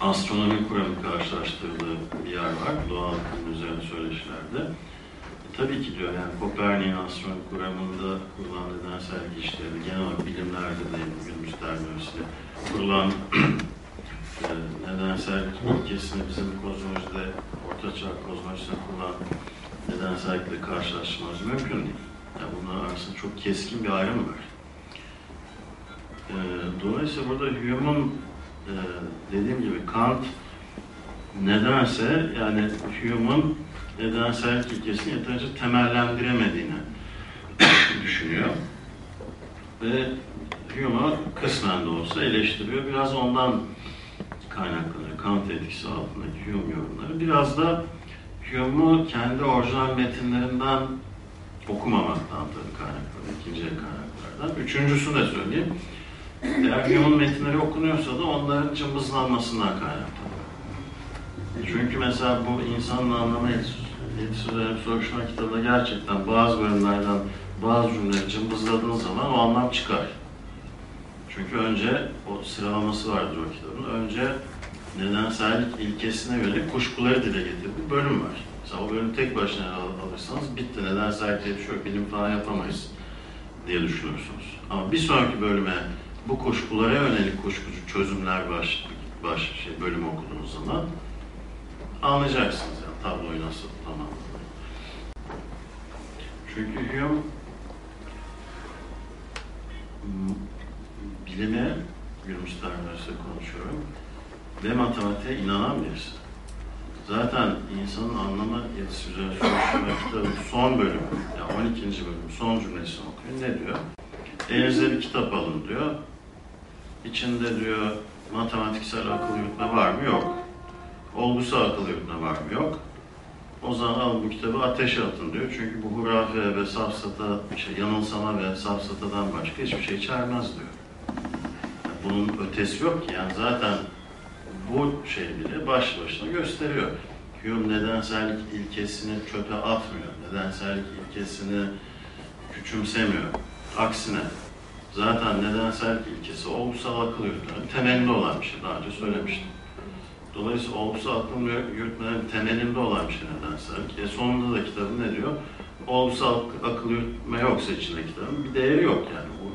astronomi kuramı karşılaştırdığı bir yer var. Doğal akımın üzerine söyleşilerde. E, tabii ki diyor yani Kopernik'in astronomi kuramında kurulan nedensel işleri, genel olarak bilimlerde de günümüz terminolojisiyle kurulan e, nedensel ilkesini bizim kozmolojide, ortaçağ kozmolojisinde kurulan nedensellikle karşılaştırmamız mümkün değil. Yani bunlar arasında çok keskin bir ayrım var. E, dolayısıyla burada Hume'un e, dediğim gibi Kant nedense yani Hume'un nedensel ilkesini yeterince temellendiremediğini düşünüyor. Ve Hume'a kısmen de olsa eleştiriyor. Biraz ondan kaynaklanıyor. Kant etkisi altındaki Hume yorumları. Biraz da Hume'u kendi orijinal metinlerinden okumamaktan tabii kaynaklanıyor. İkinci kaynaklardan. Üçüncüsünü de söyleyeyim. Eğer Hume'un metinleri okunuyorsa da onların cımbızlanmasından kaynaklanıyor. Çünkü mesela bu insanın anlamı etkisi üzerine soruşturma kitabında gerçekten bazı bölümlerden bazı cümleleri cımbızladığın zaman o anlam çıkar. Çünkü önce o sıralaması vardır o kitabın. Önce nedensellik ilkesine yönelik kuşkuları dile getirdiği bölüm var. Mesela o bölümü tek başına al- alırsanız bitti. Nedensellik diye bir şey yok. Bilim falan yapamayız diye düşünürsünüz. Ama bir sonraki bölüme bu kuşkulara yönelik kuşkucu çözümler baş, baş şey, bölümü okuduğunuz zaman anlayacaksınız yani tabloyu nasıl tamamladığını. Çünkü Hume bilime, günümüz terminolojisiyle konuşuyorum, ve matematiğe inanan birisi. Zaten insanın üzerine soruşturma kitabın son bölümü, yani 12. bölüm son cümlesini okuyun. Ne diyor? Elinize bir kitap alın diyor. İçinde diyor matematiksel akıl yürütme var mı? Yok. Olgusal akıl yürütme var mı? Yok. O zaman alın bu kitabı ateşe atın diyor. Çünkü bu hurafe ve safsata, şey, yanılsama ve safsatadan başka hiçbir şey içermez diyor. Bunun ötesi yok ki. Yani zaten bu şey bile baş başına gösteriyor. Hume nedensellik ilkesini çöpe atmıyor. Nedensellik ilkesini küçümsemiyor. Aksine zaten nedensellik ilkesi olgusal akıl yürütmenin temelinde olan bir şey. Daha önce söylemiştim. Dolayısıyla olgusal akıl yürütmenin temelinde olan bir şey nedensellik. E sonunda da kitabın ne diyor? Olgusal ak- akıl yürütme yoksa içinde kitabın bir değeri yok yani. Bu,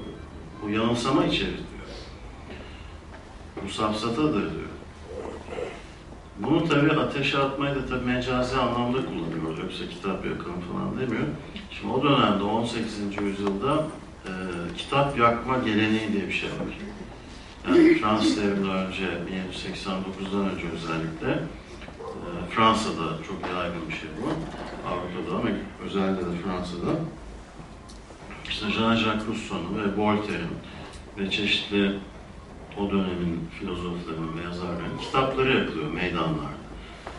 bu yanılsama içerir diyor. Bu safsatadır diyor. Bunu tabii ateşe atmayı da tabii mecazi anlamda kullanıyor. Yoksa kitap yakın falan demiyor. Şimdi o dönemde 18. yüzyılda e, kitap yakma geleneği diye bir şey var. Yani Fransız devrinden önce, 1789'dan önce özellikle e, Fransa'da çok yaygın bir şey bu. Avrupa'da ama özellikle de Fransa'da. İşte Jean-Jacques Rousseau'nun ve Voltaire'in ve çeşitli o dönemin filozoflarının ve yazarlarının kitapları yakılıyor meydanlarda.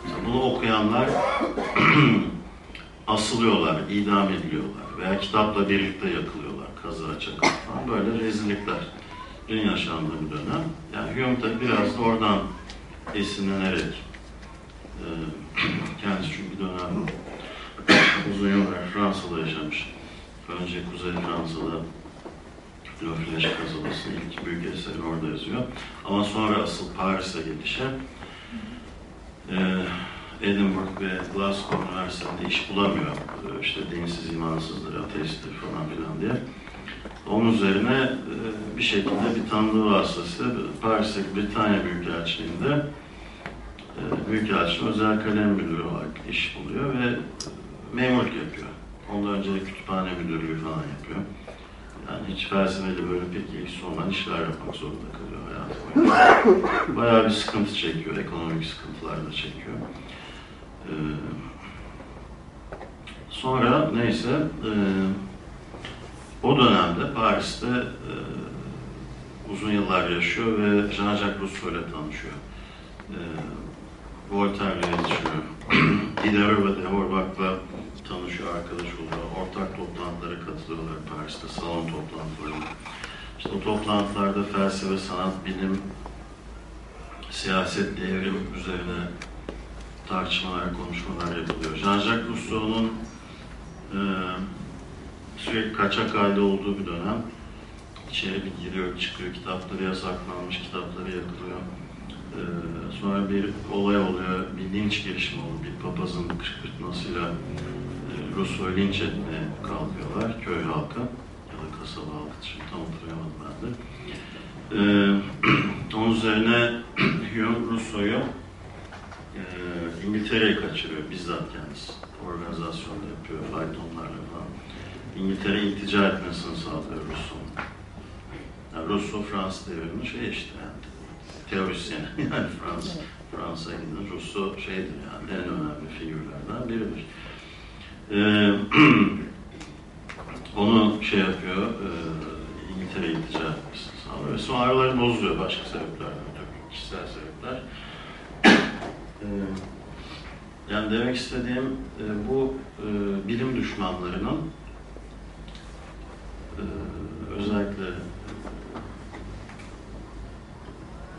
Mesela bunu okuyanlar asılıyorlar, idam ediliyorlar veya kitapla birlikte yakılıyorlar, kazığa çakıp falan böyle rezillikler yaşandığı bir dönem. Yani Hume tabi biraz da oradan esinlenerek e, kendisi çünkü dönem uzun yıllar Fransa'da yaşamış. Önce Kuzey Fransa'da Flèche kazılası ilk büyük eserini orada yazıyor. Ama sonra asıl Paris'e gelişe e, Edinburgh ve Glasgow Üniversitesi'nde iş bulamıyor. E, işte dinsiz, imansızdır, ateisttir falan filan diye. Onun üzerine e, bir şekilde bir tanıdığı vasıtasıyla Paris'teki Britanya Büyükelçiliği'nde e, Büyükelçinin özel kalem müdürü olarak iş buluyor ve memurluk yapıyor. Ondan önce kütüphane müdürlüğü falan yapıyor. Yani hiç felsefeyle böyle pek ilgisi olmayan işler yapmak zorunda kalıyor hayatı. Bayağı bir sıkıntı çekiyor, ekonomik sıkıntılar da çekiyor. Ee, sonra neyse, e, o dönemde Paris'te e, uzun yıllar yaşıyor ve Jean-Jacques Rousseau ile tanışıyor. E, Voltaire'le yetişiyor. Diderot ve Dehorback'la tanışıyor, arkadaş oluyor. Ortak toplantılara katılıyorlar Paris'te, salon toplantılarına. İşte o toplantılarda felsefe, sanat, bilim, siyaset, devrim üzerine tartışmalar, konuşmalar yapılıyor. Jean-Jacques Rousseau'nun e, sürekli kaçak halde olduğu bir dönem. İçeri bir giriyor, çıkıyor, kitapları yasaklanmış, kitapları yakılıyor. Ee, sonra bir olay oluyor, bir linç girişimi oluyor, bir papazın kışkırtmasıyla e, Rousseau'yu linç etmeye kalkıyorlar, köy halkı ya da kasaba halkı, şimdi tam hatırlayamadım ben de. Ee, onun üzerine Hume Rousseau'yu e, İngiltere'ye kaçırıyor bizzat kendisi. Organizasyonda yapıyor, faytonlarla falan. İngiltere iltica etmesini sağlıyor Rousseau'nun. Yani Rousseau Fransız devriminin şey işte yani teorisyeni yani Fransız Fransa'ya giden Rousseau şeydir yani en önemli figürlerden biridir. Ee, onu şey yapıyor, e, İngiltere iltica sağlıyor ve sonra araları bozuluyor başka sebeplerden, tabii kişisel sebepler. Ee, yani demek istediğim e, bu e, bilim düşmanlarının e, özellikle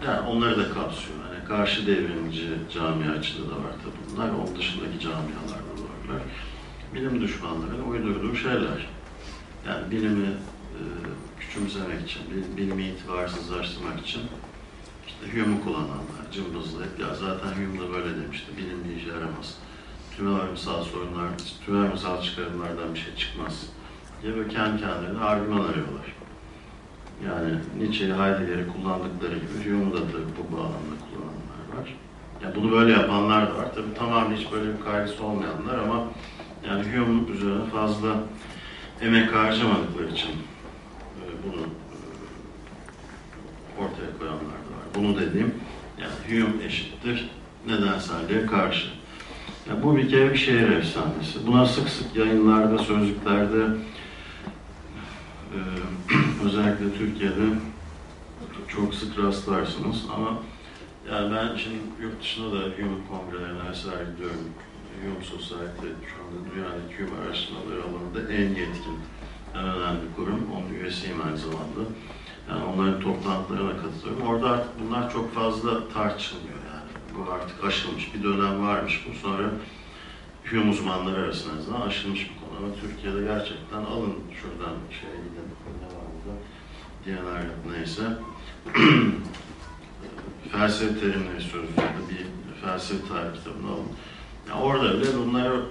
yani onları da kapsıyor. Hani karşı devrimci camiacılığı da var tabii bunlar. Onun dışındaki camialarda da varlar. Bilim düşmanlarının uydurduğu şeyler. Yani bilimi e, küçümsemek için, bil- bilimi itibarsızlaştırmak için işte Hume'u kullananlar, cımbızlayıp ya zaten Hume da böyle demişti, bilim bir işe yaramaz. Tümörümsal sorunlar, tümörümsal çıkarımlardan bir şey çıkmaz diye böyle kendi kendilerine argüman arıyorlar. Yani Nietzsche'yi, Heidegger'i kullandıkları gibi Hume'u da tabii bu bağlamda kullananlar var. Ya bunu böyle yapanlar da var. Tabii tamamen hiç böyle bir kaygısı olmayanlar ama yani Hume üzerine fazla emek harcamadıkları için e, bunu e, ortaya koyanlar da var. Bunu dediğim yani Hume eşittir nedenselliğe karşı. Yani bu bir kere bir şehir efsanesi. Buna sık sık yayınlarda, sözlüklerde e, özellikle Türkiye'de çok sık rastlarsınız ama yani ben şimdi yurt dışında da Human kongrelerine vesaire gidiyorum. Human Society şu anda dünyadaki human araştırmaları alanında en yetkin, en önemli kurum. Onun üyesiyim aynı zamanda. Yani onların toplantılarına katılıyorum. Orada artık bunlar çok fazla tartışılmıyor yani. Bu artık aşılmış bir dönem varmış bu. Sonra Hume uzmanları arasında aşılmış bir konu. Ama Türkiye'de gerçekten alın şuradan şeye gidin. Ne var burada? Diyanar neyse. felsefe terimleri sözlüğünde bir felsefe tarih kitabını alın. Ya orada bile bunları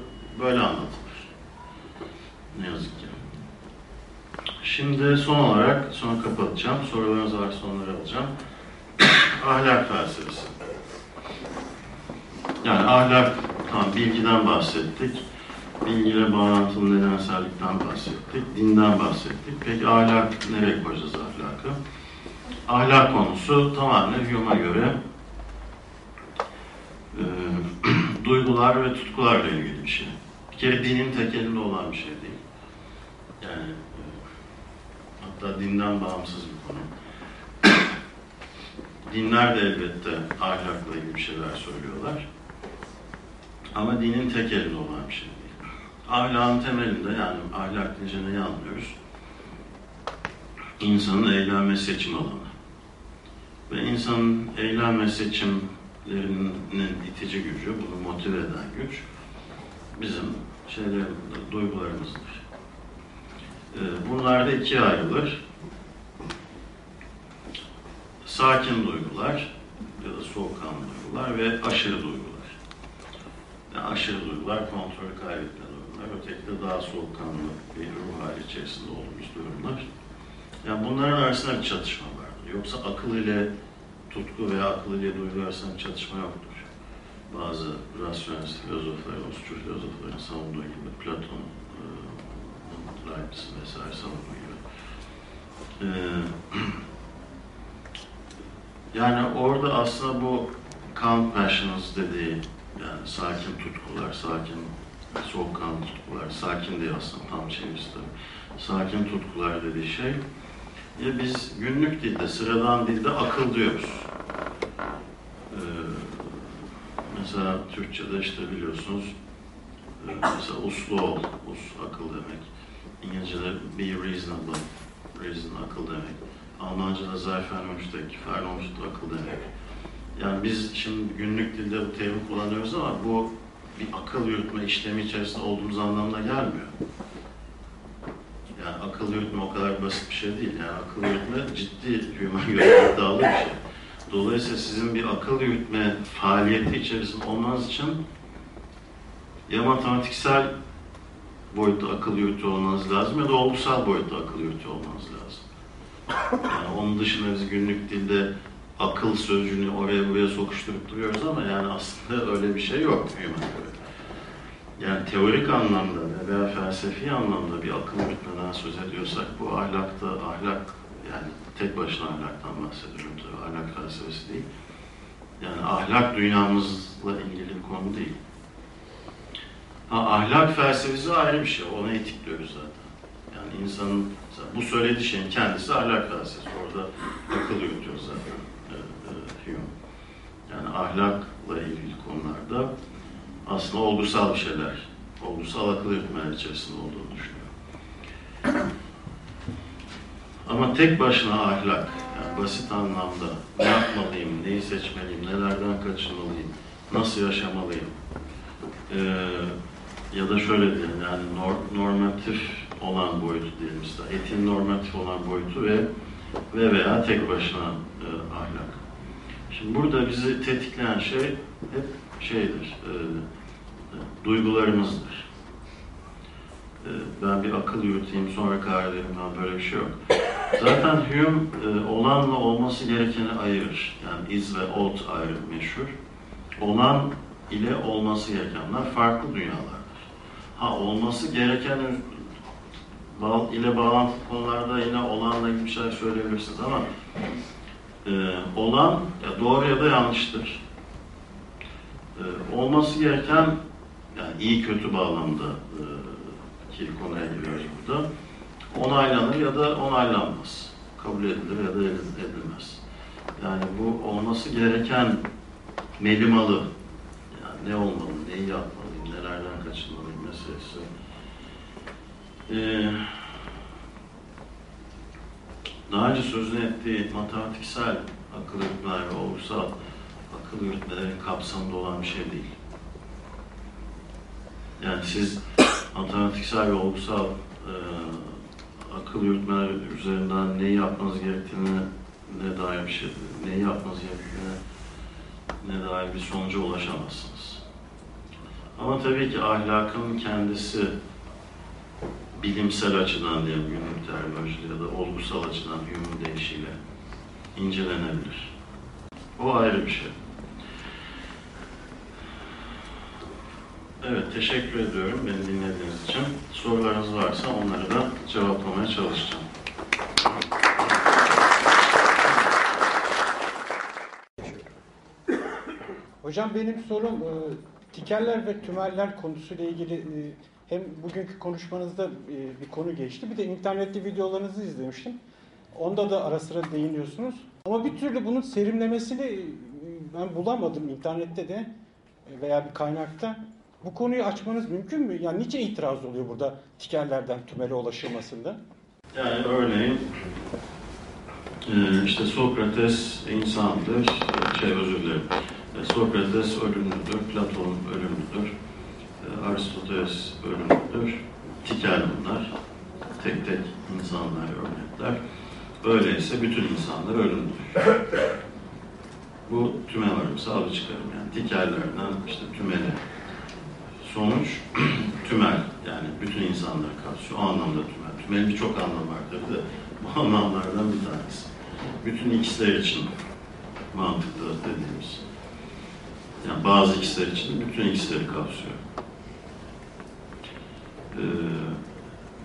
böyle anlatılır. Ne yazık ki. Şimdi son olarak, sonra kapatacağım. Sorularınız var, sonları alacağım. ahlak felsefesi. Yani ahlak, tamam bilgiden bahsettik. Bilgiyle bağlantılı nedensellikten bahsettik. Dinden bahsettik. Peki ahlak, nereye koyacağız ahlakı? Ahlak konusu tamamen Hume'a göre e, duygular ve tutkularla ilgili bir şey. Bir kere dinin tekelinde olan bir şey değil. Yani e, hatta dinden bağımsız bir konu. Dinler de elbette ahlakla ilgili bir şeyler söylüyorlar. Ama dinin tek elinde olan bir şey değil. Ahlakın temelinde yani ahlak deyince neyi anlıyoruz? İnsanın eylem ve seçim alanı. Ve insanın eylem ve seçimlerinin itici gücü, bunu motive eden güç bizim şeyler, duygularımızdır. Ee, Bunlar da ikiye ayrılır. Sakin duygular ya da soğukkanlı duygular ve aşırı duygular. Yani aşırı duygular kontrolü kaybetme duygular. Öteki de daha soğukkanlı bir ruh hali içerisinde olduğumuz durumlar. Yani bunların arasında bir çatışma vardır. Yoksa akıl ile tutku veya akıl ile duygu arasında çatışma yoktur. Bazı rasyonelist filozofların, usul filozofların savunduğu gibi, Platon, e, Leibniz vesaire savunduğu gibi. E, yani orada aslında bu calm passions dediği, yani sakin tutkular, sakin, soğukkanlı tutkular, sakin değil aslında tam çevirisi. Sakin tutkular dediği şey, biz günlük dilde, sıradan dilde akıl diyoruz. Ee, mesela Türkçe'de işte biliyorsunuz, e, mesela uslu ol, us akıl demek. İngilizce'de be reasonable, reason akıl demek. Almanca'da Zeitvernomstek, Vernomst akıl demek. Yani biz şimdi günlük dilde bu terimi kullanıyoruz ama bu bir akıl yürütme işlemi içerisinde olduğumuz anlamına gelmiyor. Yani akıl yürütme o kadar basit bir şey değil. Yani akıl yürütme ciddi human göre iddialı bir şey. Dolayısıyla sizin bir akıl yürütme faaliyeti içerisinde olmanız için ya matematiksel boyutta akıl yürütüyor olmanız lazım ya da olgusal boyutta akıl yürütüyor olmanız lazım. Yani onun dışında biz günlük dilde akıl sözcüğünü oraya buraya sokuşturup duruyoruz ama yani aslında öyle bir şey yok human göre. Yani teorik anlamda veya felsefi anlamda bir akıl yürütmeden söz ediyorsak bu ahlakta ahlak yani tek başına ahlaktan bahsediyorum tabii ahlak felsefesi değil. Yani ahlak dünyamızla ilgili bir konu değil. Ha, ahlak felsefesi ayrı bir şey. Ona etik diyoruz zaten. Yani insanın bu söylediği şeyin kendisi ahlak felsefesi. Orada akıl yürütüyor zaten. e, e. Yani ahlakla ilgili konularda aslında olgusal bir şeyler, olgusal akıl yürütmeler içerisinde olduğunu düşünüyorum. Ama tek başına ahlak, Yani basit anlamda ne yapmalıyım, neyi seçmeliyim, nelerden kaçınmalıyım, nasıl yaşamalıyım. Ee, ya da şöyle diyelim yani nor- normatif olan boyutu diyelim işte. Etin normatif olan boyutu ve ve veya tek başına e, ahlak. Şimdi burada bizi tetikleyen şey hep şeydir, e, duygularımızdır. E, ben bir akıl yürüteyim sonra karar vereyim falan böyle bir şey yok. Zaten Hume e, olanla olması gerekeni ayırır. Yani is ve ought ayrı meşhur. Olan ile olması gerekenler farklı dünyalardır. Ha olması gereken ile bağlantılı konularda yine olanla ilgili bir şey söyleyebilirsiniz ama e, olan ya doğru ya da yanlıştır. E, olması gereken yani iyi kötü bağlamda e, ki konuya giriyoruz burada. Onaylanır ya da onaylanmaz. Kabul edilir ya da edil- edilmez. Yani bu olması gereken melimalı yani ne olmalı, neyi yapmalıyım, nelerden kaçınmalıyım meselesi. Ee, daha önce sözünü ettiği matematiksel akıl yürütmeler ve olgusal akıl yürütmelerin kapsamında olan bir şey değil. Yani siz matematiksel ve olgusal e, akıl yürütmeler üzerinden neyi yapmanız gerektiğini ne dair bir şey, neyi yapmanız gerektiğine ne dair bir sonuca ulaşamazsınız. Ama tabii ki ahlakın kendisi bilimsel açıdan diyelim günlük terminolojide ya da olgusal açıdan Hume'un deyişiyle incelenebilir. O ayrı bir şey. Evet, teşekkür ediyorum beni dinlediğiniz için. Sorularınız varsa onları da cevaplamaya çalışacağım. Hocam benim sorum e, tikerler ve tümeller konusuyla ilgili e, hem bugünkü konuşmanızda e, bir konu geçti bir de internette videolarınızı izlemiştim. Onda da ara sıra değiniyorsunuz. Ama bir türlü bunun serimlemesini e, ben bulamadım internette de e, veya bir kaynakta. Bu konuyu açmanız mümkün mü? Yani niçin itiraz oluyor burada tikerlerden tümele ulaşılmasında? Yani örneğin e, işte Sokrates insandır, şey özür dilerim. E, Sokrates ölümlüdür, Platon ölümlüdür, e, Aristoteles ölümlüdür. Tikel bunlar. Tek tek insanlar örnekler. Öyleyse bütün insanlar ölümlüdür. Bu tüme varımsal bir çıkarım yani. Tikellerden işte tümele. Sonuç tümel yani bütün insanları kapsıyor. O anlamda tümel. Tümelin birçok anlamı var tabii de bu anlamlardan bir tanesi. Bütün x'ler için mantıklı dediğimiz. Yani bazı x'ler için bütün x'leri kapsıyor. Ee,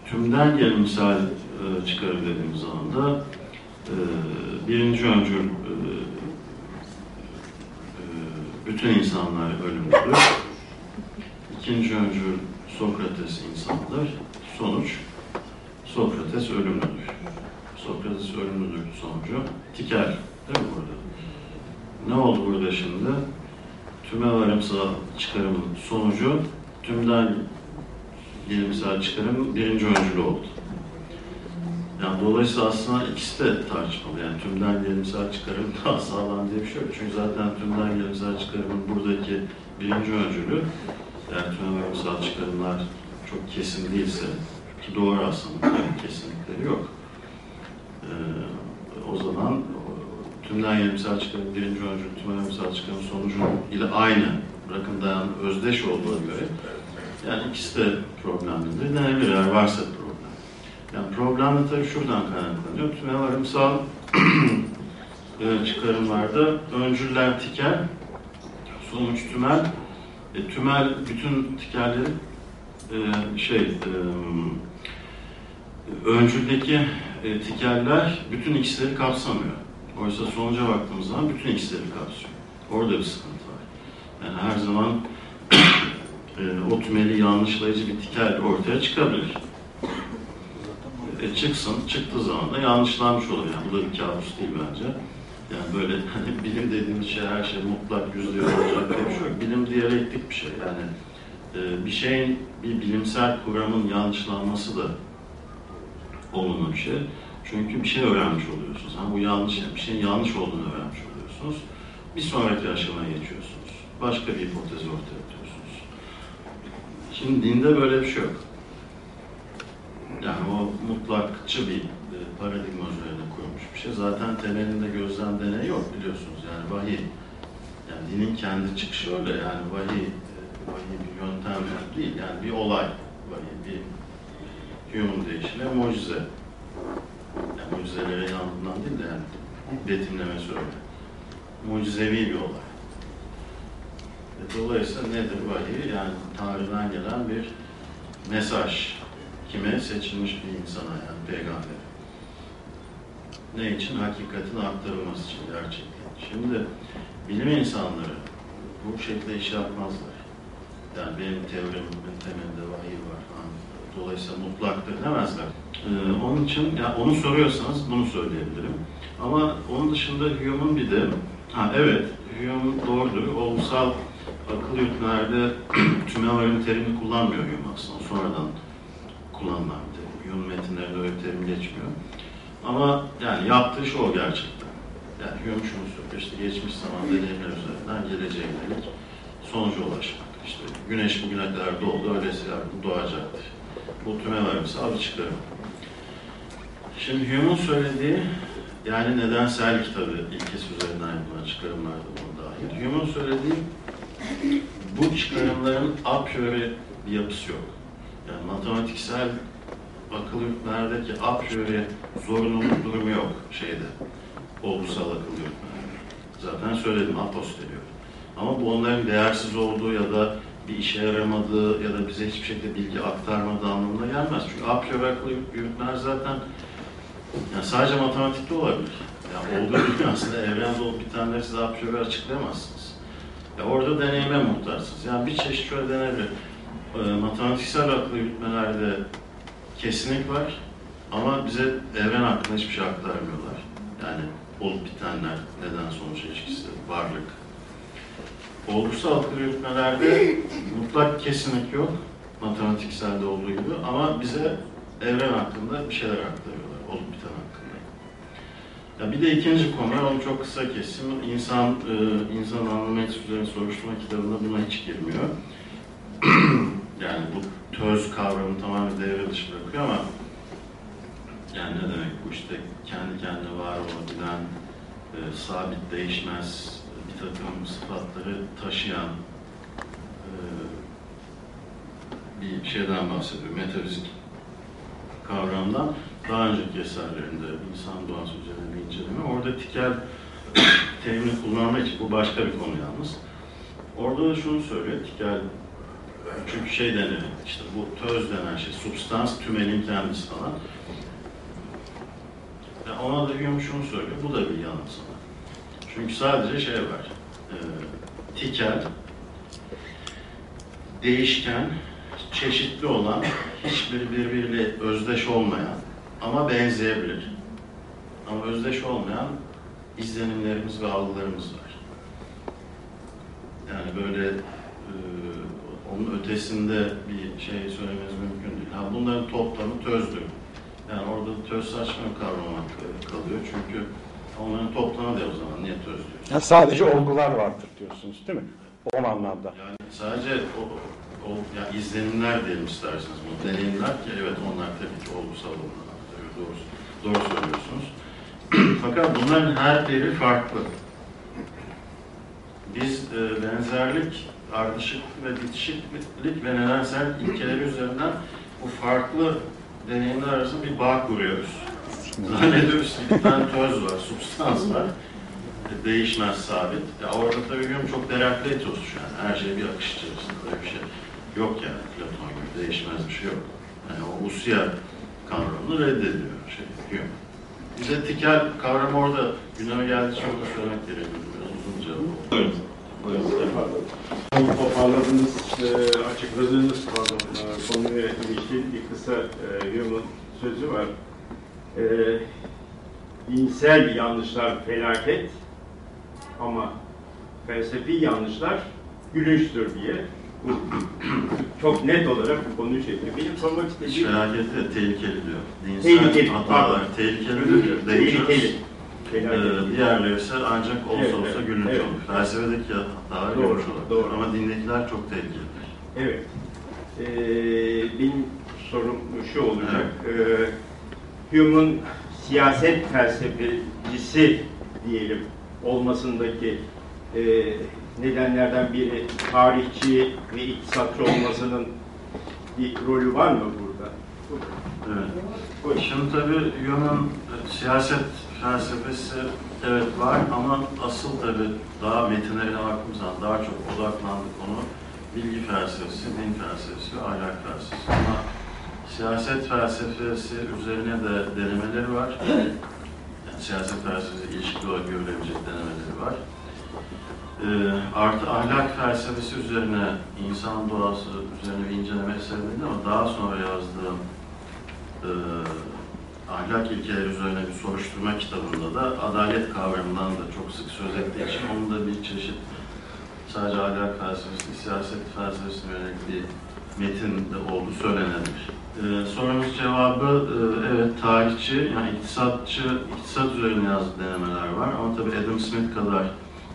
tümden gelen misal e, çıkarı dediğimiz zaman da e, birinci öncül e, e, bütün insanlar ölümlüdür. İkinci öncül Sokrates insandır. Sonuç Sokrates ölümlüdür. Sokrates ölümlüdür sonucu. Tikel değil mi burada? Ne oldu burada şimdi? Tüme varımsal çıkarımın sonucu tümden gelimsel çıkarım birinci öncül oldu. Yani dolayısıyla aslında ikisi de tartışmalı. Yani tümden gelimsel çıkarım daha sağlam diye bir şey yok. Çünkü zaten tümden gelimsel çıkarımın buradaki birinci öncülü yani tümevarımsal çıkarımlar çok kesin değilse ki doğru aslında kesinlikleri yok. Ee, o zaman tümden gelimsel çıkarım birinci öncül tümevarımsal çıkarım sonucu ile aynı bırakın dayan özdeş olduğuna göre yani ikisi de problemlidir. Denebilir eğer varsa problem. Yani problem de tabii şuradan kaynaklanıyor. Tümevarımsal e, çıkarımlarda öncüller tikel, sonuç tümel, e, tümel bütün tikerleri e, şey e, öncüldeki e, tikerler bütün x'leri kapsamıyor. Oysa sonuca baktığımız zaman bütün x'leri kapsıyor. Orada bir sıkıntı var. Yani her zaman e, o tümeli yanlışlayıcı bir tikel ortaya çıkabilir. E, çıksın, çıktığı zaman da yanlışlanmış olur. Yani bu da bir kabus değil bence. Yani böyle hani bilim dediğimiz şey her şey mutlak yüzde yüz olacak diye bir şey yok. Bilim diyalektik bir şey. Yani e, bir şeyin bir bilimsel kuramın yanlışlanması da olumlu bir şey. Çünkü bir şey öğrenmiş oluyorsunuz. Ama bu yanlış, bir şeyin yanlış olduğunu öğrenmiş oluyorsunuz. Bir sonraki aşamaya geçiyorsunuz. Başka bir hipotez ortaya atıyorsunuz. Şimdi dinde böyle bir şey yok. Yani o mutlakçı bir e, paradigma üzerine şey. Zaten temelinde gözlem deneyi yok biliyorsunuz. Yani vahiy. Yani dinin kendi çıkışı öyle. Yani vahiy, e, vahiy bir yöntem değil. Yani bir olay. Vahiy bir Hume'un deyişiyle mucize. Yani mucizelere inandığından değil de yani betimlemesi öyle. Mucizevi bir olay. E, Dolayısıyla nedir vahiy? Yani Tanrı'dan gelen bir mesaj. Kime? Seçilmiş bir insana yani peygamber. Ne için? Hakikatin aktarılması için gerçekten. Şimdi bilim insanları bu şekilde iş yapmazlar. Yani benim teorimin temelinde vahiy var. Dolayısıyla mutlaktır demezler. Ee, onun için ya onu soruyorsanız bunu söyleyebilirim. Ama onun dışında Hume'un bir de ha evet Hume doğrudur. Olgusal akıl yürütmelerde tümevarın terimini kullanmıyor Hume aslında. Sonradan kullanılan bir terim. Hume metinlerinde öyle terim geçmiyor. Ama yani yaptığı şu o gerçekten. Yani söylüyor, işte geçmiş zaman deneyimler üzerinden geleceğe yönelik sonuca ulaşmak. İşte güneş bugüne kadar doğdu, öyleyse yarın doğacaktır. Bu tümevarimsal bir çıkarım. Şimdi Hume'un söylediği, yani nedensel kitabı ilkesi üzerinden yapılan çıkarımlar da buna dahil. Hume'un söylediği, bu çıkarımların a priori bir yapısı yok. Yani matematiksel akıl yürütmelerdeki a priori zorunluluk durumu yok şeyde. Olgusal akıl yürütmelerde. Zaten söyledim a posteriori. Ama bu onların değersiz olduğu ya da bir işe yaramadığı ya da bize hiçbir şekilde bilgi aktarmadığı anlamına gelmez. Çünkü a priori akıl yürütmeler zaten yani sadece matematikte olabilir. Yani olduğu gibi aslında evrende olup bitenleri size a priori açıklayamazsınız. Ya orada deneyime muhtaçsınız. Yani bir çeşit şöyle denebilir. E, matematiksel akıl yürütmelerde kesinlik var ama bize evren hakkında hiçbir şey aktarmıyorlar. Yani olup bitenler, neden sonuç ilişkisi, varlık. Olgusal akıl yürütmelerde mutlak kesinlik yok, matematikselde olduğu gibi ama bize evren hakkında bir şeyler aktarıyorlar, olup biten hakkında. Ya bir de ikinci konu, onu çok kısa keseyim. İnsan, e, insan anlamak üzerine soruşturma kitabında buna hiç girmiyor. yani bu töz kavramı tamamen devre dışı bırakıyor ama yani ne demek bu işte kendi kendine var olabilen, e, sabit değişmez bir takım sıfatları taşıyan e, bir şeyden bahsediyor. Metafizik kavramdan daha önceki eserlerinde insan doğası üzerine bir inceleme. Orada tikel terimini kullanmak için bu başka bir konu yalnız. Orada da şunu söylüyor. Tikel çünkü şey denir, işte bu töz denen şey, substans, tümelin kendisi falan. Yani ona da Hume şunu söylüyor, bu da bir yanılsama. Çünkü sadece şey var, e, tikel, değişken, çeşitli olan, hiçbiri birbiriyle özdeş olmayan ama benzeyebilir. Ama özdeş olmayan izlenimlerimiz ve algılarımız var. Yani böyle e, onun ötesinde bir şey söylemeniz mümkün değil. Ha, bunların toplamı tözdür. Yani orada töz saçma kavramak kalıyor çünkü onların toplamı da o zaman niye töz diyorsun? Yani sadece olgular vardır diyorsunuz değil mi? O anlamda. Yani sadece o, o yani izlenimler diyelim isterseniz bu deneyimler ki evet onlar tabii ki olgusal olanlar. Doğru, doğru söylüyorsunuz. Fakat bunların her biri farklı. Biz e, benzerlik, ardışık ve bitişiklik ve nedensel ilkeleri üzerinden bu farklı deneyimler arasında bir bağ kuruyoruz. Zannediyoruz ki bir tane töz var, substans var. E, Değişmez, sabit. Orada tabii Hume çok derakleitos şu an. Her şey bir akış içerisinde. Öyle bir şey yok yani Platon gibi. Değişmez bir şey yok. Yani o usiya kavramını reddediyor şey Hume. Bize tikel kavramı orada gündeme geldiği için onu söylemek gerekiyor. Biraz uzun cevap Buyurun. Buyurun. Toparladığınız, e, açıkladığınız pardon, e, konuya ilişkin bir kısa e, Hume'un sözü var. E, dinsel yanlışlar felaket ama felsefi yanlışlar gülünçtür diye. Bu çok net olarak bu konuyu şey yapıyor. Benim sormak istediğim merak etme, tehlikeli diyor. Dinsel Tehlikeli, hatalar tehlikeli tehlikeli. Ee, diğerleri ise ancak olsa Evet, olsa evet, gülünç evet. olur. Felsefedeki hatalar Doğru, gülünç olur. doğru. Ama dindekiler çok tehlikeli. Evet. Ee, benim sorum şu olacak. Ee, Hume'un siyaset felsefecisi diyelim olmasındaki e, nedenlerden biri tarihçi ve iktisatçı olmasının bir rolü var mı burada? Evet. Buyurun. Şimdi tabii Hume'un siyaset felsefesi evet var ama asıl tabii daha metinlerine baktığımız daha çok odaklandı konu bilgi felsefesi, din felsefesi ahlak felsefesi. Ama siyaset felsefesi üzerine de denemeleri var. Yani siyaset felsefesi ilişkili olarak görülebilecek denemeleri var. Ee, artı ahlak felsefesi üzerine, insan doğası üzerine inceleme eseriydi ama daha sonra yazdığım e, ahlak ilkeleri üzerine bir soruşturma kitabında da adalet kavramından da çok sık söz ettiği için onun da bir çeşit sadece ahlak felsefesi, siyaset felsefesine yönelik bir metin de olduğu söylenebilir. Ee, sorunuz cevabı e, evet tarihçi, yani iktisatçı, iktisat üzerine yazdığı denemeler var ama tabii Adam Smith kadar,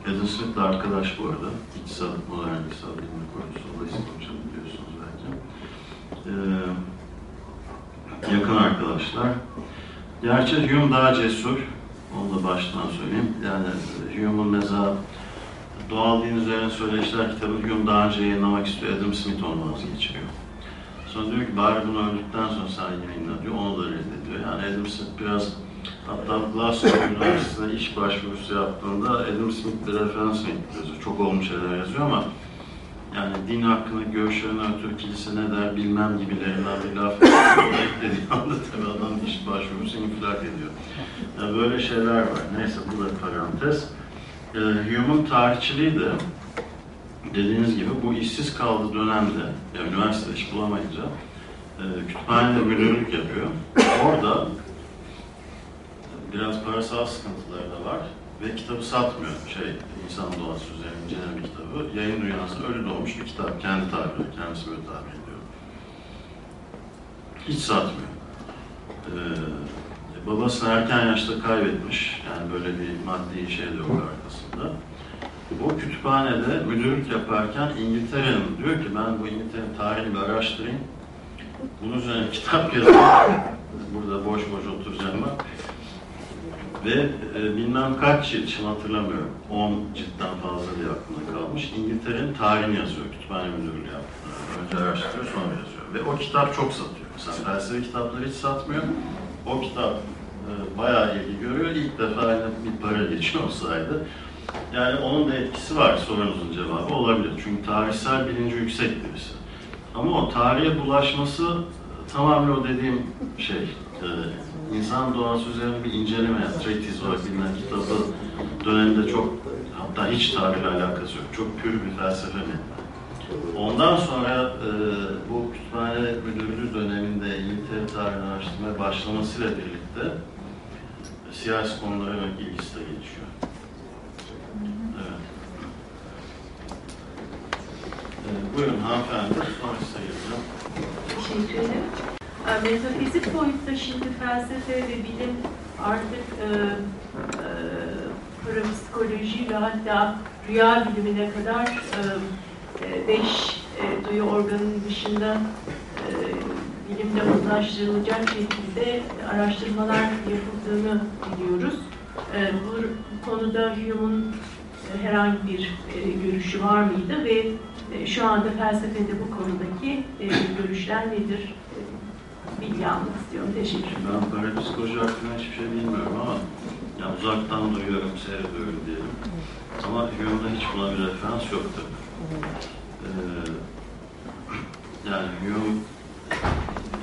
Adam Smith de arkadaş bu arada, iktisat, modern iktisat bilimi kurucusu, dolayısıyla konuşabiliyorsunuz belki. Ee, yakın arkadaşlar. Gerçi Hume daha cesur, onu da baştan söyleyeyim. Yani Hume'un mesela Doğal Din Üzerine Söyleşiler kitabını Hume daha önce yayınlamak istiyor, Adam Smith onu vazgeçiriyor. Sonra diyor ki bari bunu öldükten sonra sen yayınla diyor, onu da reddediyor. Yani Adam Smith biraz, hatta Glasgow Üniversitesi'ne iş başvurusu yaptığında Adam Smith bir referans yazıyor. Çok olmuş şeyler yazıyor ama yani din hakkında görüşlerine ötürü kilise ne der bilmem gibilerinden bir laf eklediği anda tabii adam iş başvurusu infilak ediyor. Yani böyle şeyler var. Neyse bu da parantez. Ee, Hume'un tarihçiliği de dediğiniz gibi bu işsiz kaldığı dönemde, ya üniversite iş bulamayınca e, kütüphanede müdürlük yapıyor. Orada biraz parasal sıkıntıları da var ve kitabı satmıyor. Şey, insan doğası üzerine incelenen bir kitabı. Yayın dünyasında ölü doğmuş bir kitap. Kendi tabiri, kendisi böyle tabir ediyor. Hiç satmıyor. Ee, babasını erken yaşta kaybetmiş. Yani böyle bir maddi şey de yok arkasında. O kütüphanede müdürlük yaparken İngiltere'nin diyor ki ben bu İngiltere'nin tarihini bir araştırayım. Bunun üzerine kitap yazayım. Burada boş boş oturacağım ben. Ve e, bilmem kaç yıl, şimdi hatırlamıyorum, 10 ciltten fazla diye aklımda kalmış. İngiltere'nin tarihini yazıyor, kütüphane müdürlüğü yaptı. Önce araştırıyor, sonra yazıyor. Ve o kitap çok satıyor. Mesela felsefe kitapları hiç satmıyor. O kitap e, bayağı ilgi görüyor. İlk defa bir para geçiyor olsaydı. Yani onun da etkisi var sorunuzun cevabı olabilir. Çünkü tarihsel bilinci yüksek birisi. Ama o tarihe bulaşması tamamen o dediğim şey, e, insan doğası üzerine bir inceleme, yani treatise olarak bilinen kitabı döneminde çok, hatta hiç tarihle alakası yok. Çok pür bir felsefe metni. Ondan sonra e, bu kütüphane müdürlüğü döneminde İngiltere tarihini araştırmaya başlamasıyla birlikte e, siyasi konulara ilgisi de gelişiyor. Evet. E, buyurun hanımefendi, sonra size geleceğim. Teşekkür ederim. E, Metafizik boyutta şimdi felsefe ve bilim artık e, e, parapsikoloji ve hatta rüya bilimine kadar e, e, beş e, duyu organının dışında e, bilimde uzlaştırılacak şekilde araştırmalar yapıldığını biliyoruz. E, bu konuda Hume'un e, herhangi bir e, görüşü var mıydı ve e, şu anda felsefede bu konudaki e, görüşler nedir? Bilgi almak istiyorum. Teşekkür ederim. Ben parapsikoloji hakkında hiçbir şey bilmiyorum ama yani uzaktan duyuyorum, seyrediyorum diyelim. Ama Hume'da hiç buna bir referans yok tabii. Ee, yani Hume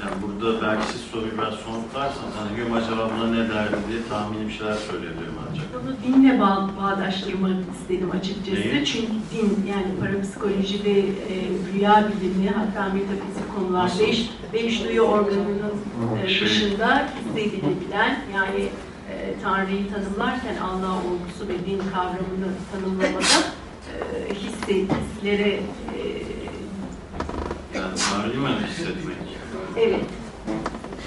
yani burada belki siz soruyu biraz somutlarsanız hani Hume acaba buna ne derdi diye tahmini bir şeyler söyleyebilirim ancak. Bunu dinle bağ, bağdaştırmak istedim açıkçası. Neyi? Çünkü din yani parapsikoloji ve e, rüya bilimi hatta metafizik konular Nasıl? beş, beş duyu organının e, Şey- dışında hissedilebilen yani e, Tanrı'yı tanımlarken Allah olgusu ve din kavramını tanımlamada e, hislere e, Yani değil mi hissetmek? Evet.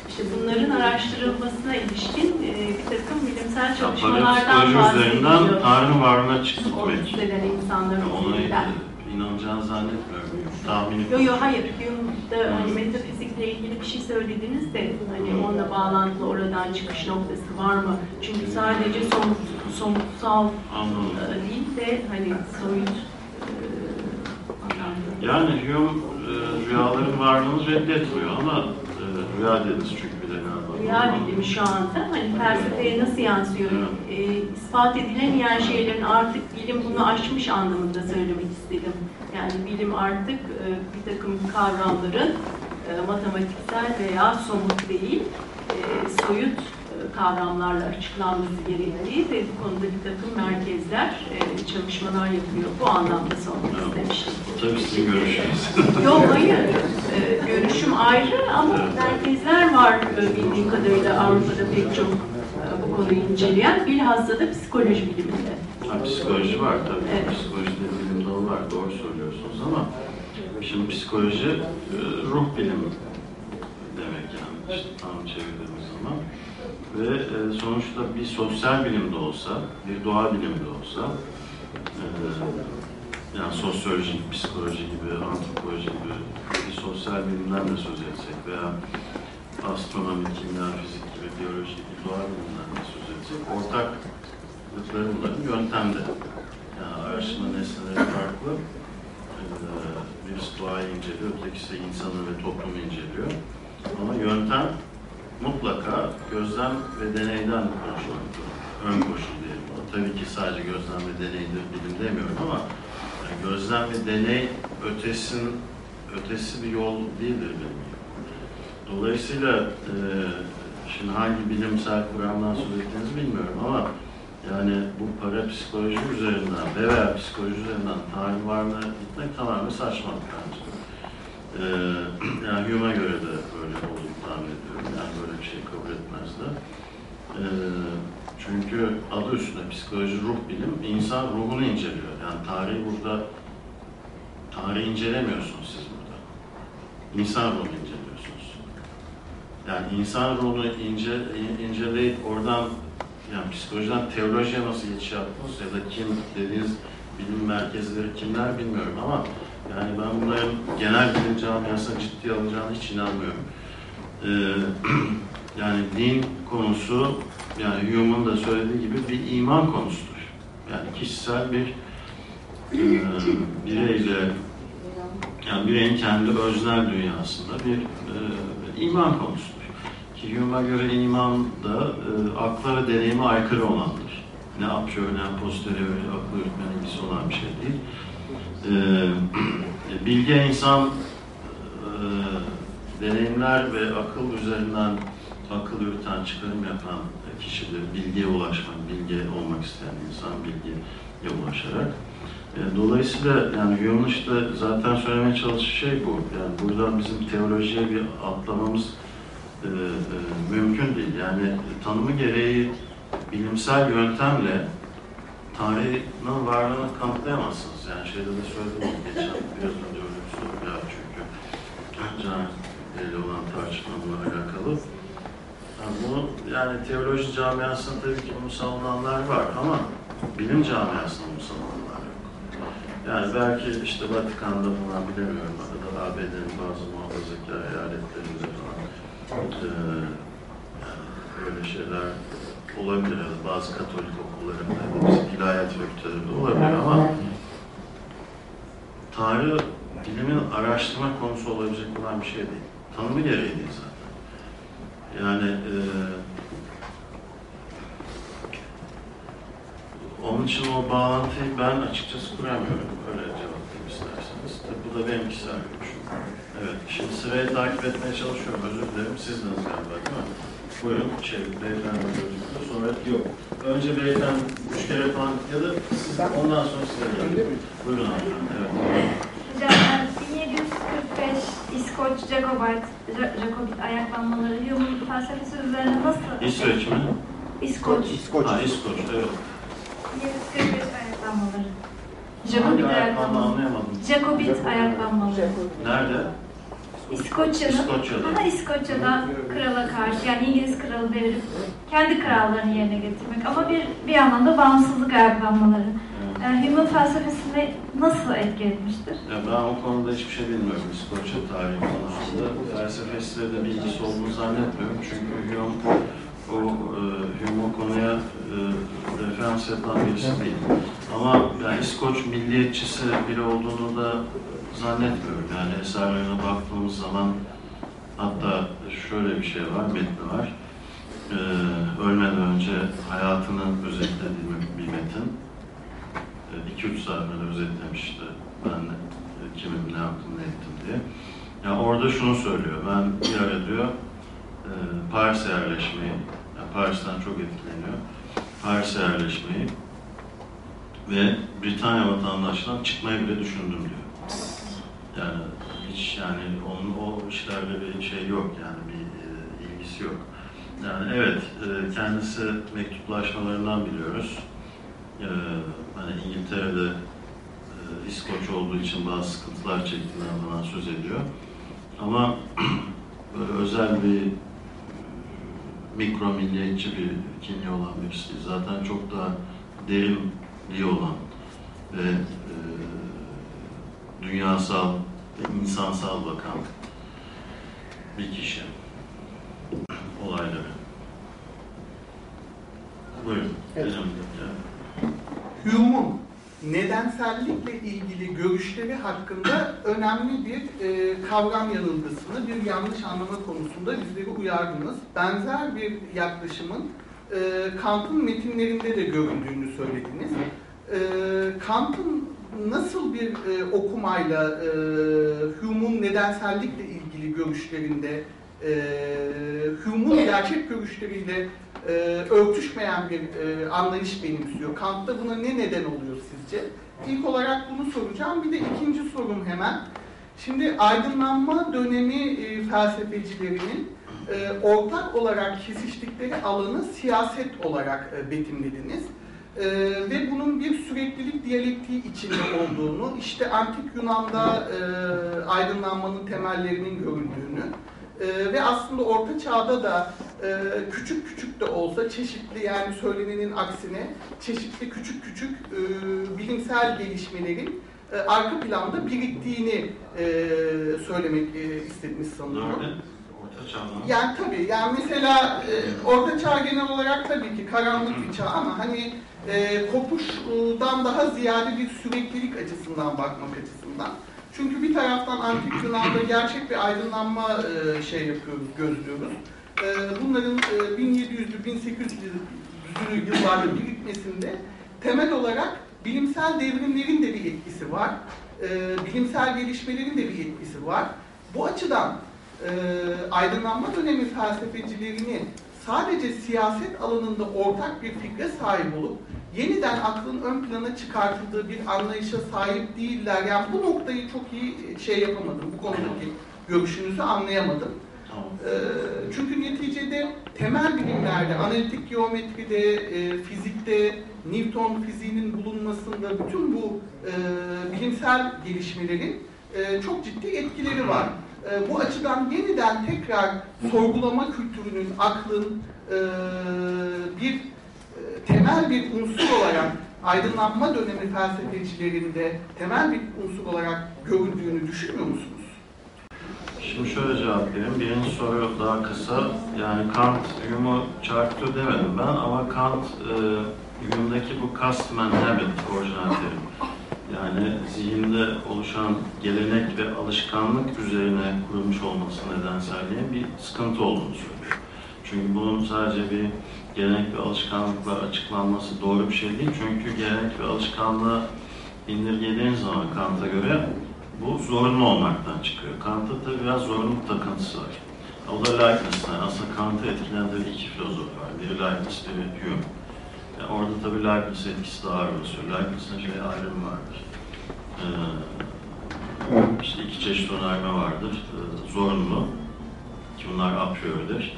İşte bunların araştırılmasına ilişkin e, bir takım bilimsel çalışmalardan bahsediliyor. Tanrı varlığına O çıkmak. hisseden insanların ona inanacağını zannetmiyorum. Tahmini. Yo yo hayır. Hume'da hani metafizikle ilgili bir şey söylediniz de hani onunla bağlantılı oradan çıkış noktası var mı? Çünkü sadece somut, somutsal Anladım. e, değil de hani soyut. Yani Hume e, rüyaların varlığını reddetmiyor ama e, rüya dediniz çünkü bir de galiba. Rüya bilimi şu anda hani felsefeye nasıl yansıyor? E, ispat edilemeyen şeylerin artık bilim bunu aşmış anlamında söylemek istedim. Yani bilim artık e, bir takım kavramların e, matematiksel veya somut değil, e, soyut kavramlarla açıklanması gerektiği ve bu konuda bir takım merkezler e, çalışmalar yapıyor. Bu anlamda sormak Evet. istemiştim. Tabii sizin görüşünüz. Yok hayır. Ee, görüşüm ayrı ama merkezler var e, bildiğim kadarıyla Avrupa'da pek çok e, bu konuyu inceleyen. Bilhassa da psikoloji biliminde. Ha, psikoloji var tabii. Evet. Psikolojide bilim dalı var. Doğru söylüyorsunuz ama şimdi psikoloji e, ruh bilimi demek yani işte tam çevirdiğimiz ve e, sonuçta bir sosyal bilim de olsa, bir doğa bilimi de olsa e, yani sosyoloji, psikoloji gibi, antropoloji gibi bir sosyal bilimden de söz etsek veya astronomi, kimya, fizik gibi, biyoloji gibi doğa bilimden de söz etsek ortaklıkları bunların yöntemde. Yani araştırma nesneleri farklı. Ee, birisi doğayı inceliyor, ötekisi insanı ve toplumu inceliyor. Ama yöntem mutlaka gözlem ve deneyden durum. ön koşul diyelim. Tabii ki sadece gözlem ve deneydir bilim demiyorum ama yani gözlem ve deney ötesin ötesi bir yol değildir bilim. Dolayısıyla e, şimdi hangi bilimsel kuramdan söz ettiğinizi bilmiyorum ama yani bu parapsikoloji üzerinden veya psikoloji üzerinden Tanrı varlığına gitmek tamamen saçmalık bence. Ee, yani Hume'a göre de böyle olduğunu tahmin ediyorum. Yani böyle bir şey kabul etmezler. Ee, çünkü adı üstünde psikoloji ruh bilim, insan ruhunu inceliyor. Yani tarihi burada, tarihi incelemiyorsunuz siz burada. İnsan ruhunu inceliyorsunuz. Yani insan ruhunu ince, in- inceleyip oradan yani psikolojiden teolojiye nasıl geçiş yaptınız ya da kim dediğiniz bilim merkezleri kimler bilmiyorum ama yani ben bunların genel bilim camiasına ciddi alacağını hiç inanmıyorum. Ee, yani din konusu yani Hume'un da söylediği gibi bir iman konusudur. Yani kişisel bir e, bireyle yani bireyin kendi öznel dünyasında bir e, iman konusudur. Ki Hume'a göre iman da e, akla ve deneyime aykırı olandır. Ne a priori ne posteriori aklı yürütmenin ilgisi olan bir şey değil. E, bilge insan e, deneyimler ve akıl üzerinden akıl yürüten, çıkarım yapan kişidir. Bilgiye ulaşmak, bilgi olmak isteyen insan bilgiye ulaşarak. E, Dolayısıyla yani Hume'un zaten söylemeye çalıştığı şey bu. Yani buradan bizim teolojiye bir atlamamız e, e, mümkün değil. Yani tanımı gereği bilimsel yöntemle Tanrı'nın varlığını kanıtlayamazsınız. Yani şeyde de söyledim geçen biraz önce öyle bir soru geldi çünkü Can ile olan tartışmamla alakalı. Yani bunu yani teoloji camiasında tabii ki bunu savunanlar var ama bilim camiasında bunu savunanlar yok. Yani belki işte Vatikan'da falan bilemiyorum arada ABD'nin bazı muhafazakar eyaletlerinde falan eee, yani böyle şeyler olabilir ya da bazı Katolik okullarında ya da bizim ilahiyat fakültelerinde olabilir ama Tanrı bilimin araştırma konusu olabilecek olan bir şey değil. Tanımı gereği değil zaten. Yani eee onun için o bağlantıyı ben açıkçası kuramıyorum. Öyle cevaplayayım isterseniz. Tabii bu da benim kişisel görüşüm. Evet, şimdi sırayı takip etmeye çalışıyorum. Özür dilerim. Sizdiniz galiba değil mi? Buyurun, şey, beyefendi gözüküyor. Sonra yok. Önce beyefendi üç kere falan ya da siz ondan sonra size gelin. Buyurun hanımefendi. Evet. Hocam ben 1745 İskoç Jacobite, Ja- Jacobit ayaklanmaları Hume'un felsefesi üzerine nasıl? İsveç mi? İskoç. Ha, İskoç, evet. 1745 ayaklanmaları. Jacobit ayaklanma ayaklanmaları. Jacobit ayaklanmaları. Nerede? İskoçya'nın İskoçya'da. Aha, İskoçya'da krala karşı yani İngiliz kralı devirip kendi krallarını yerine getirmek ama bir bir yandan da bağımsızlık ayaklanmaları. Evet. Yani Hume'un felsefesini nasıl etki etmiştir? Ya ben o konuda hiçbir şey bilmiyorum İskoçya tarihi konusunda. Felsefesiyle de bilgisi olduğunu zannetmiyorum. Çünkü Hume o, e, Hume konuya e, referans yapan birisi değil. Ama yani İskoç milliyetçisi biri olduğunu da zannetmiyorum. Yani eserlerine baktığımız zaman hatta şöyle bir şey var, metni var. E, ölmeden önce hayatını özetlediği bir metin. 2-3 sayfada özetlemişti. Ben e, kimim, ne yaptım, ne ettim diye. Yani orada şunu söylüyor. Ben bir ara diyor e, Paris'e yerleşmeyi, yani Paris'ten çok etkileniyor. Paris'e yerleşmeyi ve Britanya vatandaşlığından çıkmayı bile düşündüm diyor. Yani hiç yani onun o işlerle bir şey yok yani bir e, ilgisi yok. Yani evet kendisi mektuplaşmalarından biliyoruz. Ee, hani İngiltere'de e, İskoç olduğu için bazı sıkıntılar çektiğinden falan söz ediyor. Ama böyle özel bir mikro milliyetçi bir kimliği olan birisi. Zaten çok daha derinliği olan ve e, dünyasal ve insansal bakan bir kişi olayları. Buyurun. Evet. Benim, yani. Hume'un nedensellikle ilgili görüşleri hakkında önemli bir e, kavram yanılgısını, bir yanlış anlama konusunda bizleri uyardınız. Benzer bir yaklaşımın e, Kant'ın metinlerinde de görüldüğünü söylediniz. E, Kant'ın nasıl bir e, okumayla e, Hume'un nedensellikle ilgili görüşlerinde Hume'un gerçek görüşleriyle e, örtüşmeyen bir e, anlayış benimsiyor. Kant'ta buna ne neden oluyor sizce? İlk olarak bunu soracağım. Bir de ikinci sorum hemen. Şimdi aydınlanma dönemi e, felsefecilerinin e, ortak olarak kesiştikleri alanı siyaset olarak e, betimlediniz. E, ve bunun bir süreklilik diyalektiği içinde olduğunu, işte antik Yunan'da e, aydınlanmanın temellerinin görüldüğünü, ee, ve aslında Orta Çağ'da da e, küçük küçük de olsa çeşitli yani söylenenin aksine çeşitli küçük küçük e, bilimsel gelişmelerin e, arka planda biriktiğini e, söylemek e, istediniz sanıyorum. Nerede? Orta Çağ'da. mı? Yani tabii yani mesela e, Orta Çağ genel olarak tabii ki karanlık bir çağ ama hani e, kopuştan daha ziyade bir süreklilik açısından bakmak açısından. Çünkü bir taraftan antik Yunan'da gerçek bir aydınlanma e, şey yapıyoruz, gözlüyoruz. E, bunların e, 1700'lü, 1800'lü yıllarda birikmesinde temel olarak bilimsel devrimlerin de bir etkisi var. E, bilimsel gelişmelerin de bir etkisi var. Bu açıdan e, aydınlanma dönemi felsefecilerini sadece siyaset alanında ortak bir fikre sahip olup yeniden aklın ön plana çıkartıldığı bir anlayışa sahip değiller. Yani bu noktayı çok iyi şey yapamadım. Bu konudaki görüşünüzü anlayamadım. Ee, çünkü neticede temel bilimlerde, analitik geometride, e, fizikte, Newton fiziğinin bulunmasında bütün bu e, bilimsel gelişmelerin e, çok ciddi etkileri var. E, bu açıdan yeniden tekrar sorgulama kültürünün, aklın e, bir e, temel bir unsur olarak aydınlanma dönemi felsefecilerinde temel bir unsur olarak görüldüğünü düşünmüyor musunuz? Şimdi şöyle cevap vereyim. Birinci soru daha kısa. Yani Kant Hume'u çarptı demedim ben ama Kant e, Hume'daki bu and habit orijinal terim. Yani zihinde oluşan gelenek ve alışkanlık üzerine kurulmuş olması nedenselliğin bir sıkıntı olduğunu söylüyor. Çünkü bunun sadece bir gelenek ve alışkanlıkla açıklanması doğru bir şey değil. Çünkü gelenek ve alışkanlığı indirgediğin zaman Kant'a göre bu zorunlu olmaktan çıkıyor. Kant'ta da biraz zorunluluk takıntısı var. O da Leibniz'den. Aslında Kant'ı etkilendirdiği iki filozof var. Biri Leibniz, biri Hume. Yani orada tabii Leibniz etkisi daha ağır basıyor. Leibniz'in şey ayrımı vardır. Ee, işte iki çeşit önerme vardır. Ee, zorunlu, ki bunlar a priori'dir.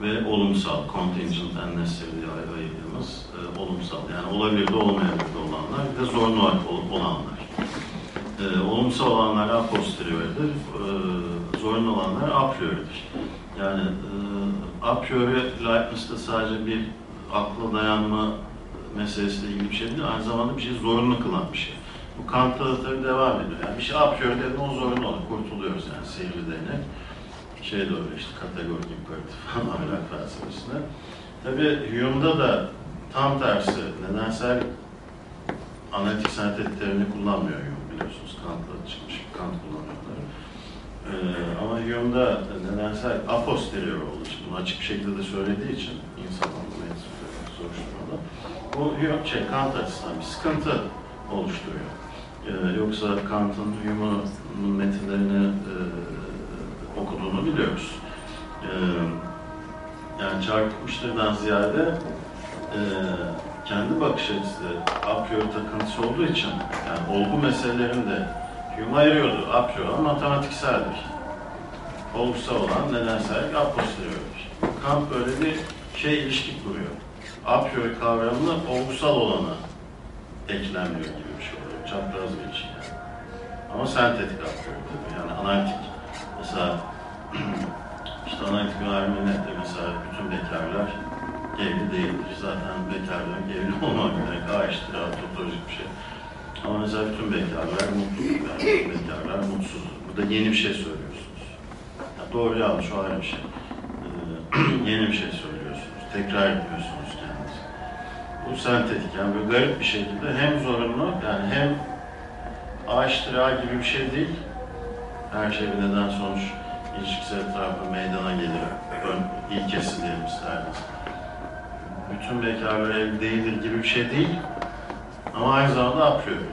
Ve olumsal, contingent and necessary diye ayır- ayırdığımız e, olumsal. Yani olabilir de olmayabilir olanlar. Bir zorunlu olanlar. Ee, olumsal olanlar a posteriori'dir. Ee, zorunlu olanlar a priori'dir. Yani e, a priori Leibniz'de sadece bir akla dayanma meselesiyle ilgili bir şey değil, aynı zamanda bir şey zorunlu kılan bir şey. Bu Kant'ta da tabii devam ediyor. Yani bir şey a priori dediğinde o zorunlu olur, kurtuluyoruz yani seyirli değnek. Şey öyle işte kategorik imperatif ahlak felsefesinde. Tabii Hume'da da tam tersi nedensel analitik sentetik terimini kullanmıyor Hume biliyorsunuz. Kant'la çıkmış Kant kullanıyorlar. Ee, ama Hume'da nedensel a posterior olduğu için, bunu açık bir şekilde de söylediği için insan anlamaya soruşturmada bu Hume, şey, Kant açısından bir sıkıntı oluşturuyor. Ee, yoksa Kant'ın Hume'un metinlerini e, okuduğunu biliyoruz. Ee, yani çarpıkmıştırdan ziyade e, kendi bakış açısı a priori takıntısı olduğu için yani olgu meselelerini de Hume ayırıyordu. A priori matematikseldir. Olgusal olan nedensel a posterior'dur. Kant böyle bir şey ilişki kuruyor. A priori kavramını olgusal olana eklemliyor gibi bir şey oluyor. Çapraz bir ilişki yani. Ama sentetik a priori tabii. Yani analitik. Mesela işte analitik önermenette mesela bütün bekarlar evli değildir. Zaten bekarların evli olmak demek A eşittir A topolojik bir şey. Ama mesela bütün bekarlar mutlu, yani bekarlar mutsuz. Burada yeni bir şey söylüyorsunuz. Ya doğru yanlış o ayrı bir şey. Ee, yeni bir şey söylüyorsunuz. Tekrar etmiyorsunuz kendinizi. Bu sentetik yani böyle garip bir şekilde hem zorunlu yani hem A eşittir A gibi bir şey değil. Her şey neden sonuç ilişkisi etrafı meydana gelir. Ön ilkesi diyelim isterseniz bütün bekarlar evli değildir gibi bir şey değil. Ama aynı zamanda a priori.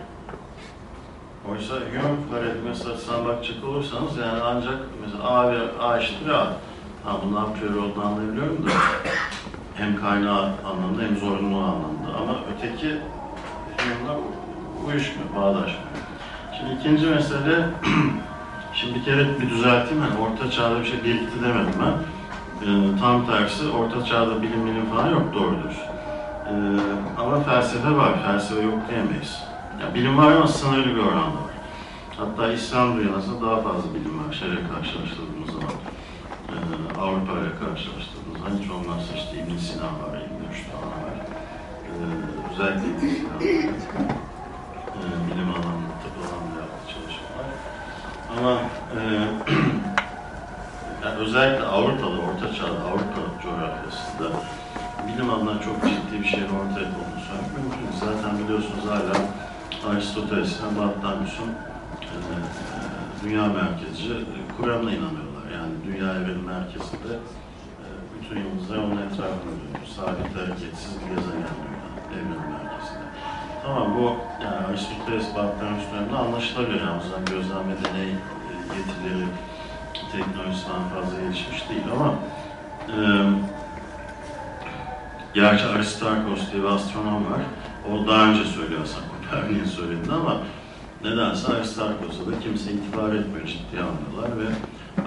Oysa Hume paradigması açısından bakacak olursanız yani ancak mesela A ve A eşittir A. Ha bunun a priori olduğunu anlayabiliyorum da hem kaynağı anlamında hem zorunlu anlamda. Ama öteki Hume'la uyuşmuyor, bağdaşmıyor. Şimdi ikinci mesele Şimdi bir kere bir düzelteyim. Hani orta çağda bir şey birlikte demedim ben. Ee, tam tersi, orta çağda bilim bilim falan yok doğrudur. Ee, ama felsefe var, felsefe yok diyemeyiz. Ya, bilim var ama sınırlı bir oranda var. Hatta İslam dünyasında daha fazla bilim var şeyle karşılaştırdığımız zaman. Ee, Avrupa ile karşılaştırdığımız zaman hiç olmazsa işte ibn Sina var, ibn Rüşd falan var. Ee, özellikle ibn. Ee, bilim alanında. Ama e, yani özellikle Avrupa'da, Orta Çağ'da, Avrupa coğrafyasında bilim alanından çok ciddi bir şeyin ortaya konduğunu söylemek. Zaten biliyorsunuz hala Aristoteles'in, Batlamyus'un e, e, dünya merkezci kuramına inanıyorlar. Yani dünya evrenin merkezinde e, bütün yıldızlar onun etrafında dönüyor. Sabit hareketsiz bir gezegen dünya, evrenin merkezinde. Tamam bu yani Batlamyus döneminde anlaşılabilir. Yani o zaman gözlem ve deney e, yetileri, teknolojisi falan fazla gelişmiş değil ama e, gerçi Aristarkos diye bir astronom var. O daha önce söylüyor aslında Kopernik'in söylediğini ama nedense Aristarkos'a da kimse itibar etmiyor, ciddiye almıyorlar ve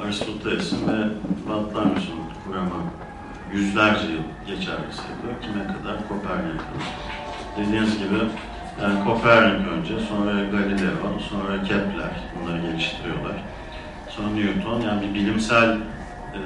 Aristoteles'in ve Batlamyus'un kuramı yüzlerce yıl geçerli sayılıyor. Kime kadar? Kopernik'e kadar. Dediğiniz gibi yani Kopernik önce, sonra Galileo, sonra Kepler bunları geliştiriyorlar. Sonra Newton yani bir bilimsel e,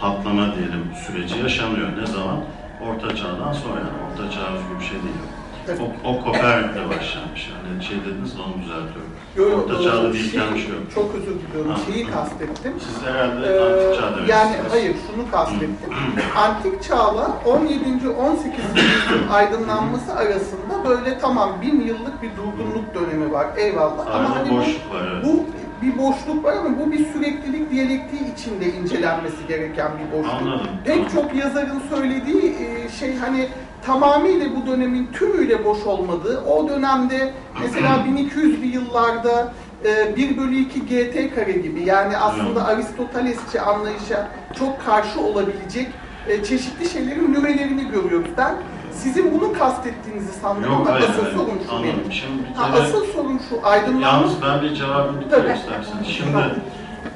patlama diyelim süreci yaşanıyor. Ne zaman? Orta Çağ'dan sonra yani Orta Çağ özgü bir şey değil. O, o Kopernik'le başlamış. Yani şey dediniz de onu düzeltiyorum. Yo, yo, Orta. Çağ'da bir Şey- yanlış yok. Çok özür diliyorum. Ha. Şeyi kastettim. Siz herhalde Ee, Antik Çağ demek yani hayır şunu kastettim. Antik çağla 17. 18. yüzyıl aydınlanması arasında böyle tamam bin yıllık bir durgunluk dönemi var. Eyvallah. Arada Ama hani bu, boşluk var. Evet. bu bir boşluk var ama bu bir süreklilik diyalektiği içinde incelenmesi gereken bir boşluk. Anladım. Pek çok yazarın söylediği e, şey hani tamamıyla bu dönemin tümüyle boş olmadığı, o dönemde mesela 1200'lü yıllarda e, 1 bölü 2 gt kare gibi yani aslında Aristotelesçi anlayışa çok karşı olabilecek e, çeşitli şeylerin nümelerini görüyoruz. Ben sizin bunu kastettiğinizi sandım Yok ama hayır. asıl hayır. sorun şu benim. Anladım. Şimdi bir Ha, kere... asıl sorun şu aydınlanma. Yalnız ben bir cevabımı bitireyim Tabii. isterseniz. Şimdi,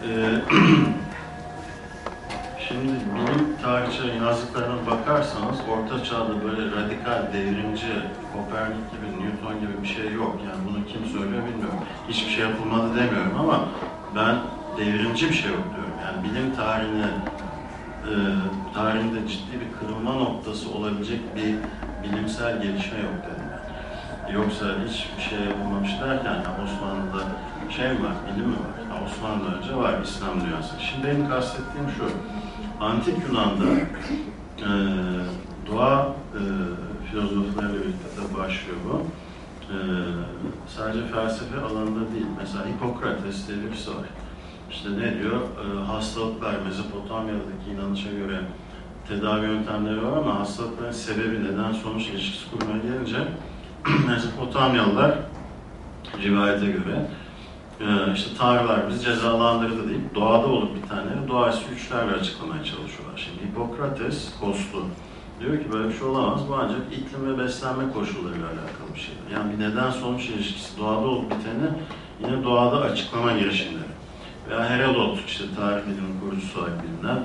e, şimdi bilim tarihçilerin yazdıklarına bakarsanız Orta Çağ'da böyle radikal, devrimci, Kopernik gibi, Newton gibi bir şey yok. Yani bunu kim söylüyor bilmiyorum. Hiçbir şey yapılmadı demiyorum ama ben devrimci bir şey yok diyorum. Yani bilim tarihine e, tarihinde ciddi bir kırılma noktası olabilecek bir bilimsel gelişme yok dedim ben. Yoksa hiçbir şey olmamış derken ya Osmanlı'da şey mi var, bilim mi var? Ya Osmanlı önce var İslam dünyası. Şimdi benim kastettiğim şu, Antik Yunan'da e, doğa e, filozoflarıyla birlikte başlıyor bu. E, sadece felsefe alanında değil. Mesela Hipokrates diye birisi var. İşte ne diyor? E, hastalıklar Mezopotamya'daki inanışa göre tedavi yöntemleri var ama hastalıkların sebebi neden sonuç ilişkisi kurmaya gelince Mezopotamyalılar rivayete göre e, işte tanrılar bizi cezalandırdı deyip doğada olup bir tane doğaüstü güçlerle açıklamaya çalışıyorlar. Şimdi Hipokrates, Koslu diyor ki böyle bir şey olamaz. Bu ancak iklim ve beslenme koşullarıyla alakalı bir şey. Yani bir neden sonuç ilişkisi doğada olup biteni yine doğada açıklama girişimleri. Veya Herodot, işte tarih biliminin kurucusu olarak bilinen,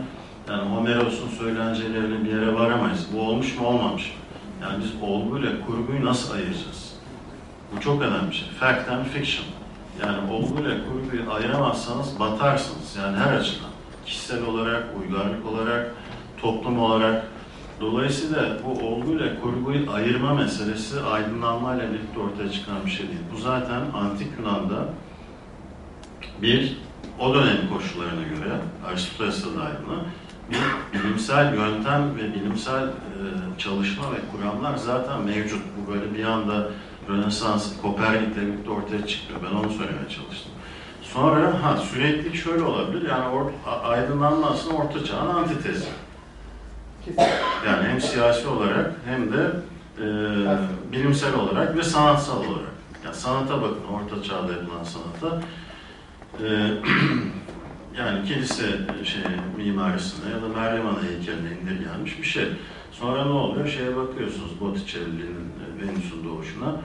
yani Homeros'un söylenceleriyle bir yere varamayız. Bu olmuş mu olmamış mı? Yani biz olguyla kurguyu nasıl ayıracağız? Bu çok önemli bir şey. Fact and fiction. Yani olguyla kurguyu ayıramazsanız batarsınız. Yani her açıdan. Kişisel olarak, uygarlık olarak, toplum olarak. Dolayısıyla bu olguyla kurguyu ayırma meselesi aydınlanmayla birlikte ortaya çıkan bir şey değil. Bu zaten Antik Yunan'da bir, o dönem koşullarına göre, Aristoteles'e dair buna, bir bilimsel yöntem ve bilimsel e, çalışma ve kuramlar zaten mevcut. Bu böyle bir anda Rönesans, Kopernik'le birlikte ortaya çıkmıyor. Ben onu söylemeye çalıştım. Sonra ha sürekli şöyle olabilir. Yani or, aydınlanma aslında orta çağın antitezi. Yani hem siyasi olarak hem de e, bilimsel olarak ve sanatsal olarak. Yani sanata bakın, orta çağda yapılan sanata. E, yani kilise şey, mimarisine ya da Meryem Ana heykeline indirgenmiş bir şey. Sonra ne oluyor? Şeye bakıyorsunuz Botticelli'nin e, Venüs'ün doğuşuna.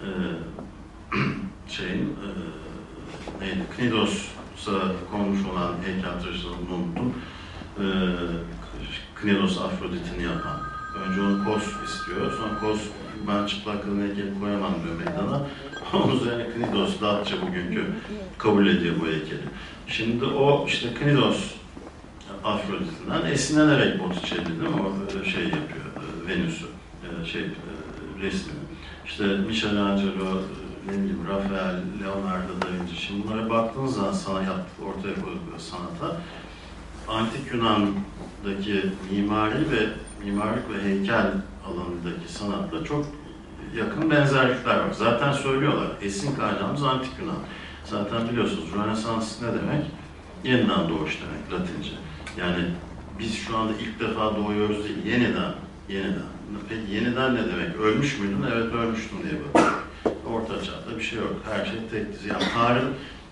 E, şeyin e, neydi? Knidos'a konmuş olan heykeltıraşını unuttum. E, Knidos Afrodit'ini yapan. Önce onu Kos istiyor. Sonra Kos ben çıplak kadın heykeli koyamam diyor meydana. Onun üzerine Knidos Datça bugünkü kabul ediyor bu heykeli. Şimdi o işte Knidos Afrodit'inden esinlenerek Botticelli değil mi? O şey yapıyor, e, Venüs'ü, e, şey e, resmini. İşte Michelangelo, e, ne bileyim Rafael, Leonardo da Vinci. Şimdi bunlara baktığınız zaman sana yaptığı, ortaya koydukları sanata Antik Yunan'daki mimari ve mimarlık ve heykel alanındaki sanatla çok yakın benzerlikler var. Zaten söylüyorlar. Esin kaynağımız Antik Yunan. Zaten biliyorsunuz Rönesans ne demek? Yeniden doğuş demek Latince. Yani biz şu anda ilk defa doğuyoruz değil, yeniden, yeniden. Peki yeniden ne demek? Ölmüş müydün? Evet ölmüştüm diye bakıyor. Orta çağda bir şey yok. Her şey tek dizi. Yani Tanrı,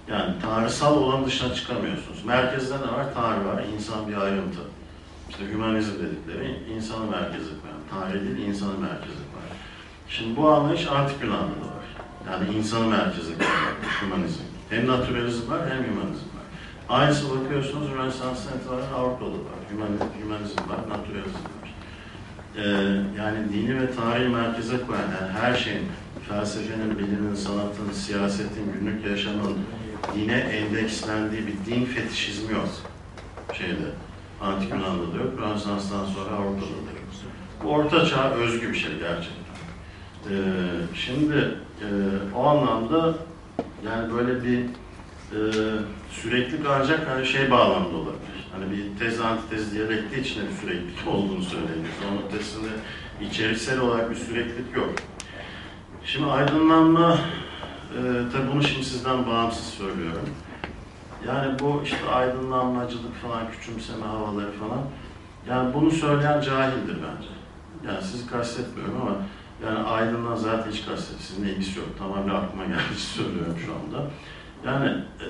yani tanrısal olan dışına çıkamıyorsunuz. Merkezde ne var? Tanrı var. İnsan bir ayrıntı. İşte hümanizm dedikleri insanı merkeze koyan. Tanrı değil, insanı merkeze koyan. Şimdi bu anlayış Antik Yunan'da da var. Yani insanı merkeze koyan hümanizm. Hem naturalizm var hem hümanizm var. Aynısı bakıyorsunuz Rönesans'tan itibaren Avrupa'da var. Hümanizm var, naturalizm var. Ee, yani dini ve tarihi merkeze koyan, yani her şeyin, felsefenin, bilimin, sanatın, siyasetin, günlük yaşamın dine endekslendiği bir din fetişizmi yok. Şeyde, Antik Yunan'da da yok, Rönesans'tan sonra Avrupa'da da yok. Bu Orta Çağ özgü bir şey gerçekten. Ee, şimdi e, o anlamda yani böyle bir e, süreklilik ancak hani şey bağlamda olabilir. Hani bir tez antitez diyalektiği içinde bir süreklilik olduğunu söyleyebiliriz. Onun ötesinde içeriksel olarak bir süreklilik yok. Şimdi aydınlanma, e, tabii bunu şimdi sizden bağımsız söylüyorum. Yani bu işte aydınlanmacılık falan, küçümseme havaları falan. Yani bunu söyleyen cahildir bence. Yani sizi kastetmiyorum ama yani aydınlan zaten hiç sizinle ilgisi yok. Tamamen aklıma geldi söylüyorum şu anda. Yani e,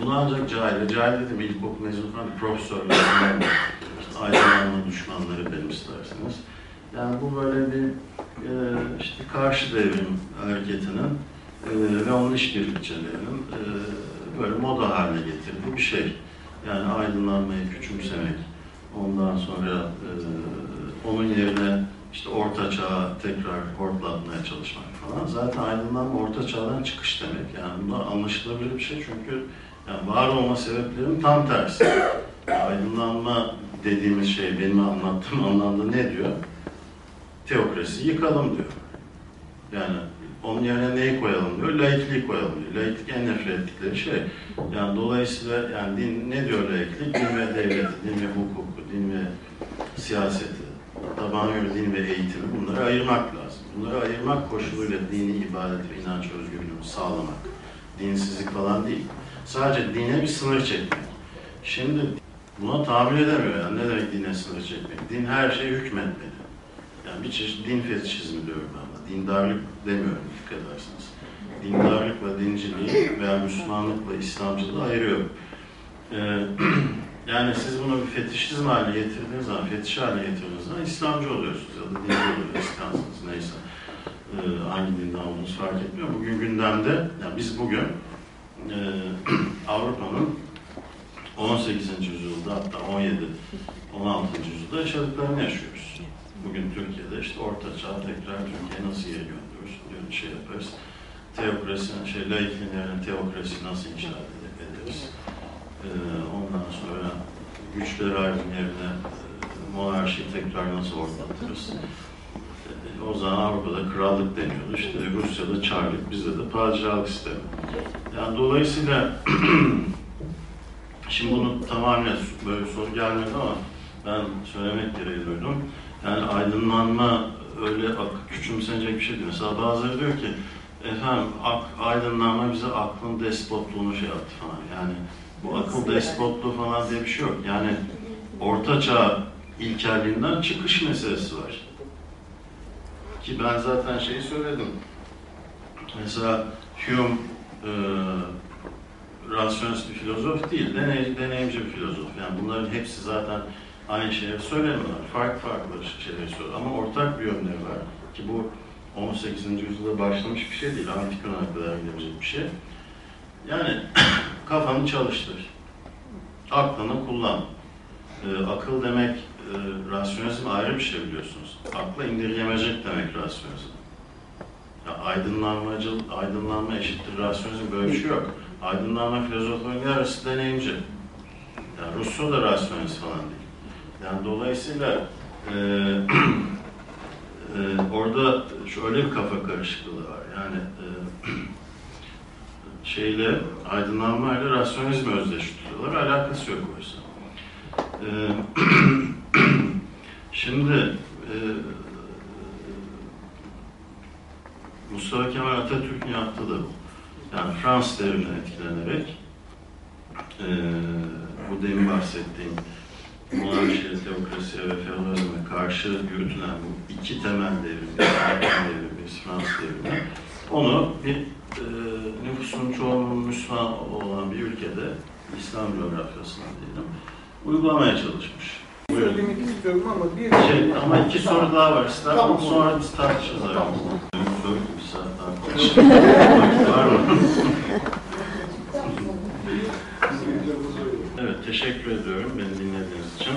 bunu ancak cahil, cahil dedim ilkokul mezunu falan bir profesörler, işte aydınlanma düşmanları benimsersiniz. Yani bu böyle bir e, işte karşı devrim hareketinin e, ve onun işbirlikçilerinin e, böyle moda haline getirdiği bir şey. Yani aydınlanmayı küçümsemek, ondan sonra e, onun yerine işte orta çağı tekrar hortlatmaya çalışmak falan. Zaten aydınlanma orta çağdan çıkış demek. Yani bu da anlaşılabilir bir şey çünkü Yani var olma sebeplerinin tam tersi. Aydınlanma dediğimiz şey benim anlattığım anlamda ne diyor? Teokrasiyi yıkalım diyor. Yani onun yerine neyi koyalım diyor? Laikliği koyalım diyor. Laiklik en nefret ettikleri şey. Yani dolayısıyla yani din ne diyor laiklik? Din ve devleti, din ve hukuku, din ve siyaseti, tabana göre din ve eğitimi bunları ayırmak lazım. Bunları ayırmak koşuluyla dini ibadet ve inanç özgürlüğünü sağlamak. Dinsizlik falan değil. Sadece dine bir sınır çekmek. Şimdi buna tahammül edemiyor yani. Ne demek dine sınır çekmek? Din her şeye hükmetmeli. Yani bir çeşit din fetişizmi diyorum ben. Dindarlık demiyorum dikkat ederseniz. Dindarlıkla dinciliği veya Müslümanlıkla İslamcılığı ayırıyor. Ee, yani siz bunu bir fetişizm haline getirdiğiniz zaman, fetiş haline getirdiğiniz zaman İslamcı oluyorsunuz ya da dinci oluyorsunuz, neyse. Ee, hangi dinden olduğunuz fark etmiyor. Bugün gündemde, yani biz bugün e, Avrupa'nın 18. yüzyılda hatta 17, 16. yüzyılda yaşadıklarını yaşıyoruz. Bugün Türkiye'de işte Orta Çağ tekrar Türkiye nasıl geri gönderiyoruz, diyor, şey yaparız. Teokrasi, şey laikliğin yerine teokrasi nasıl inşa ederiz? Ee, ondan sonra güçleri ayrım yerine e, monarşiyi tekrar nasıl ortatırız? Ee, o zaman Avrupa'da krallık deniyordu. İşte Rusya'da çarlık, bizde de padişahlık sistemi. Yani dolayısıyla şimdi bunu tamamen böyle soru gelmedi ama ben söylemek gereği duydum. Yani aydınlanma öyle küçümsenecek bir şey değil. Mesela bazıları diyor ki efendim aydınlanma bize aklın despotluğunu şey yaptı falan. Yani bu akıl despotluğu falan diye bir şey yok. Yani ortaçağ ilkelliğinden çıkış meselesi var. Ki ben zaten şeyi söyledim. Mesela Hume e, rasyonist bir filozof değil, deney, deneyimci bir filozof. Yani bunların hepsi zaten aynı şeyleri söylemiyorlar. Farklı farklı şeyleri söylüyor. Ama ortak bir yönleri var. Ki bu 18. yüzyılda başlamış bir şey değil. Antik kadar gidebilecek bir şey. Yani kafanı çalıştır. Aklını kullan. Ee, akıl demek, e, rasyonizm ayrı bir şey biliyorsunuz. Akla indirgemeyecek demek rasyonizm. Ya aydınlanmacı, aydınlanma eşittir rasyonizm böyle bir şey yok. Aydınlanma filozoflarının yarısı deneyimci. Yani Rousseau da rasyonist falan değil. Yani dolayısıyla e, e, orada şöyle bir kafa karışıklığı var. Yani e, şeyle, aydınlanma ile rasyonizmi özdeş tutuyorlar. Alakası yok oysa. E, şimdi e, Mustafa Kemal Atatürk'ün yaptığı da bu. Yani Fransız devrinden etkilenerek e, bu demin bahsettiğim monarşiye, teokrasiye ve feodalizme karşı yürütülen bu iki temel devrim, Erken devrimi, Fransız devrimi, onu bir e, nüfusun çoğunluğunun Müslüman olan bir ülkede, İslam coğrafyasında diyelim, uygulamaya çalışmış. Buyurun. Söylemek istiyorum ama bir Şey, ama iki soru daha var. İster Tamam. sonra biz tartışırız. Tamam. aramızda. Soru bir saat daha konuşalım. Vakit var mı? Evet, teşekkür ediyorum beni dinlediğiniz için.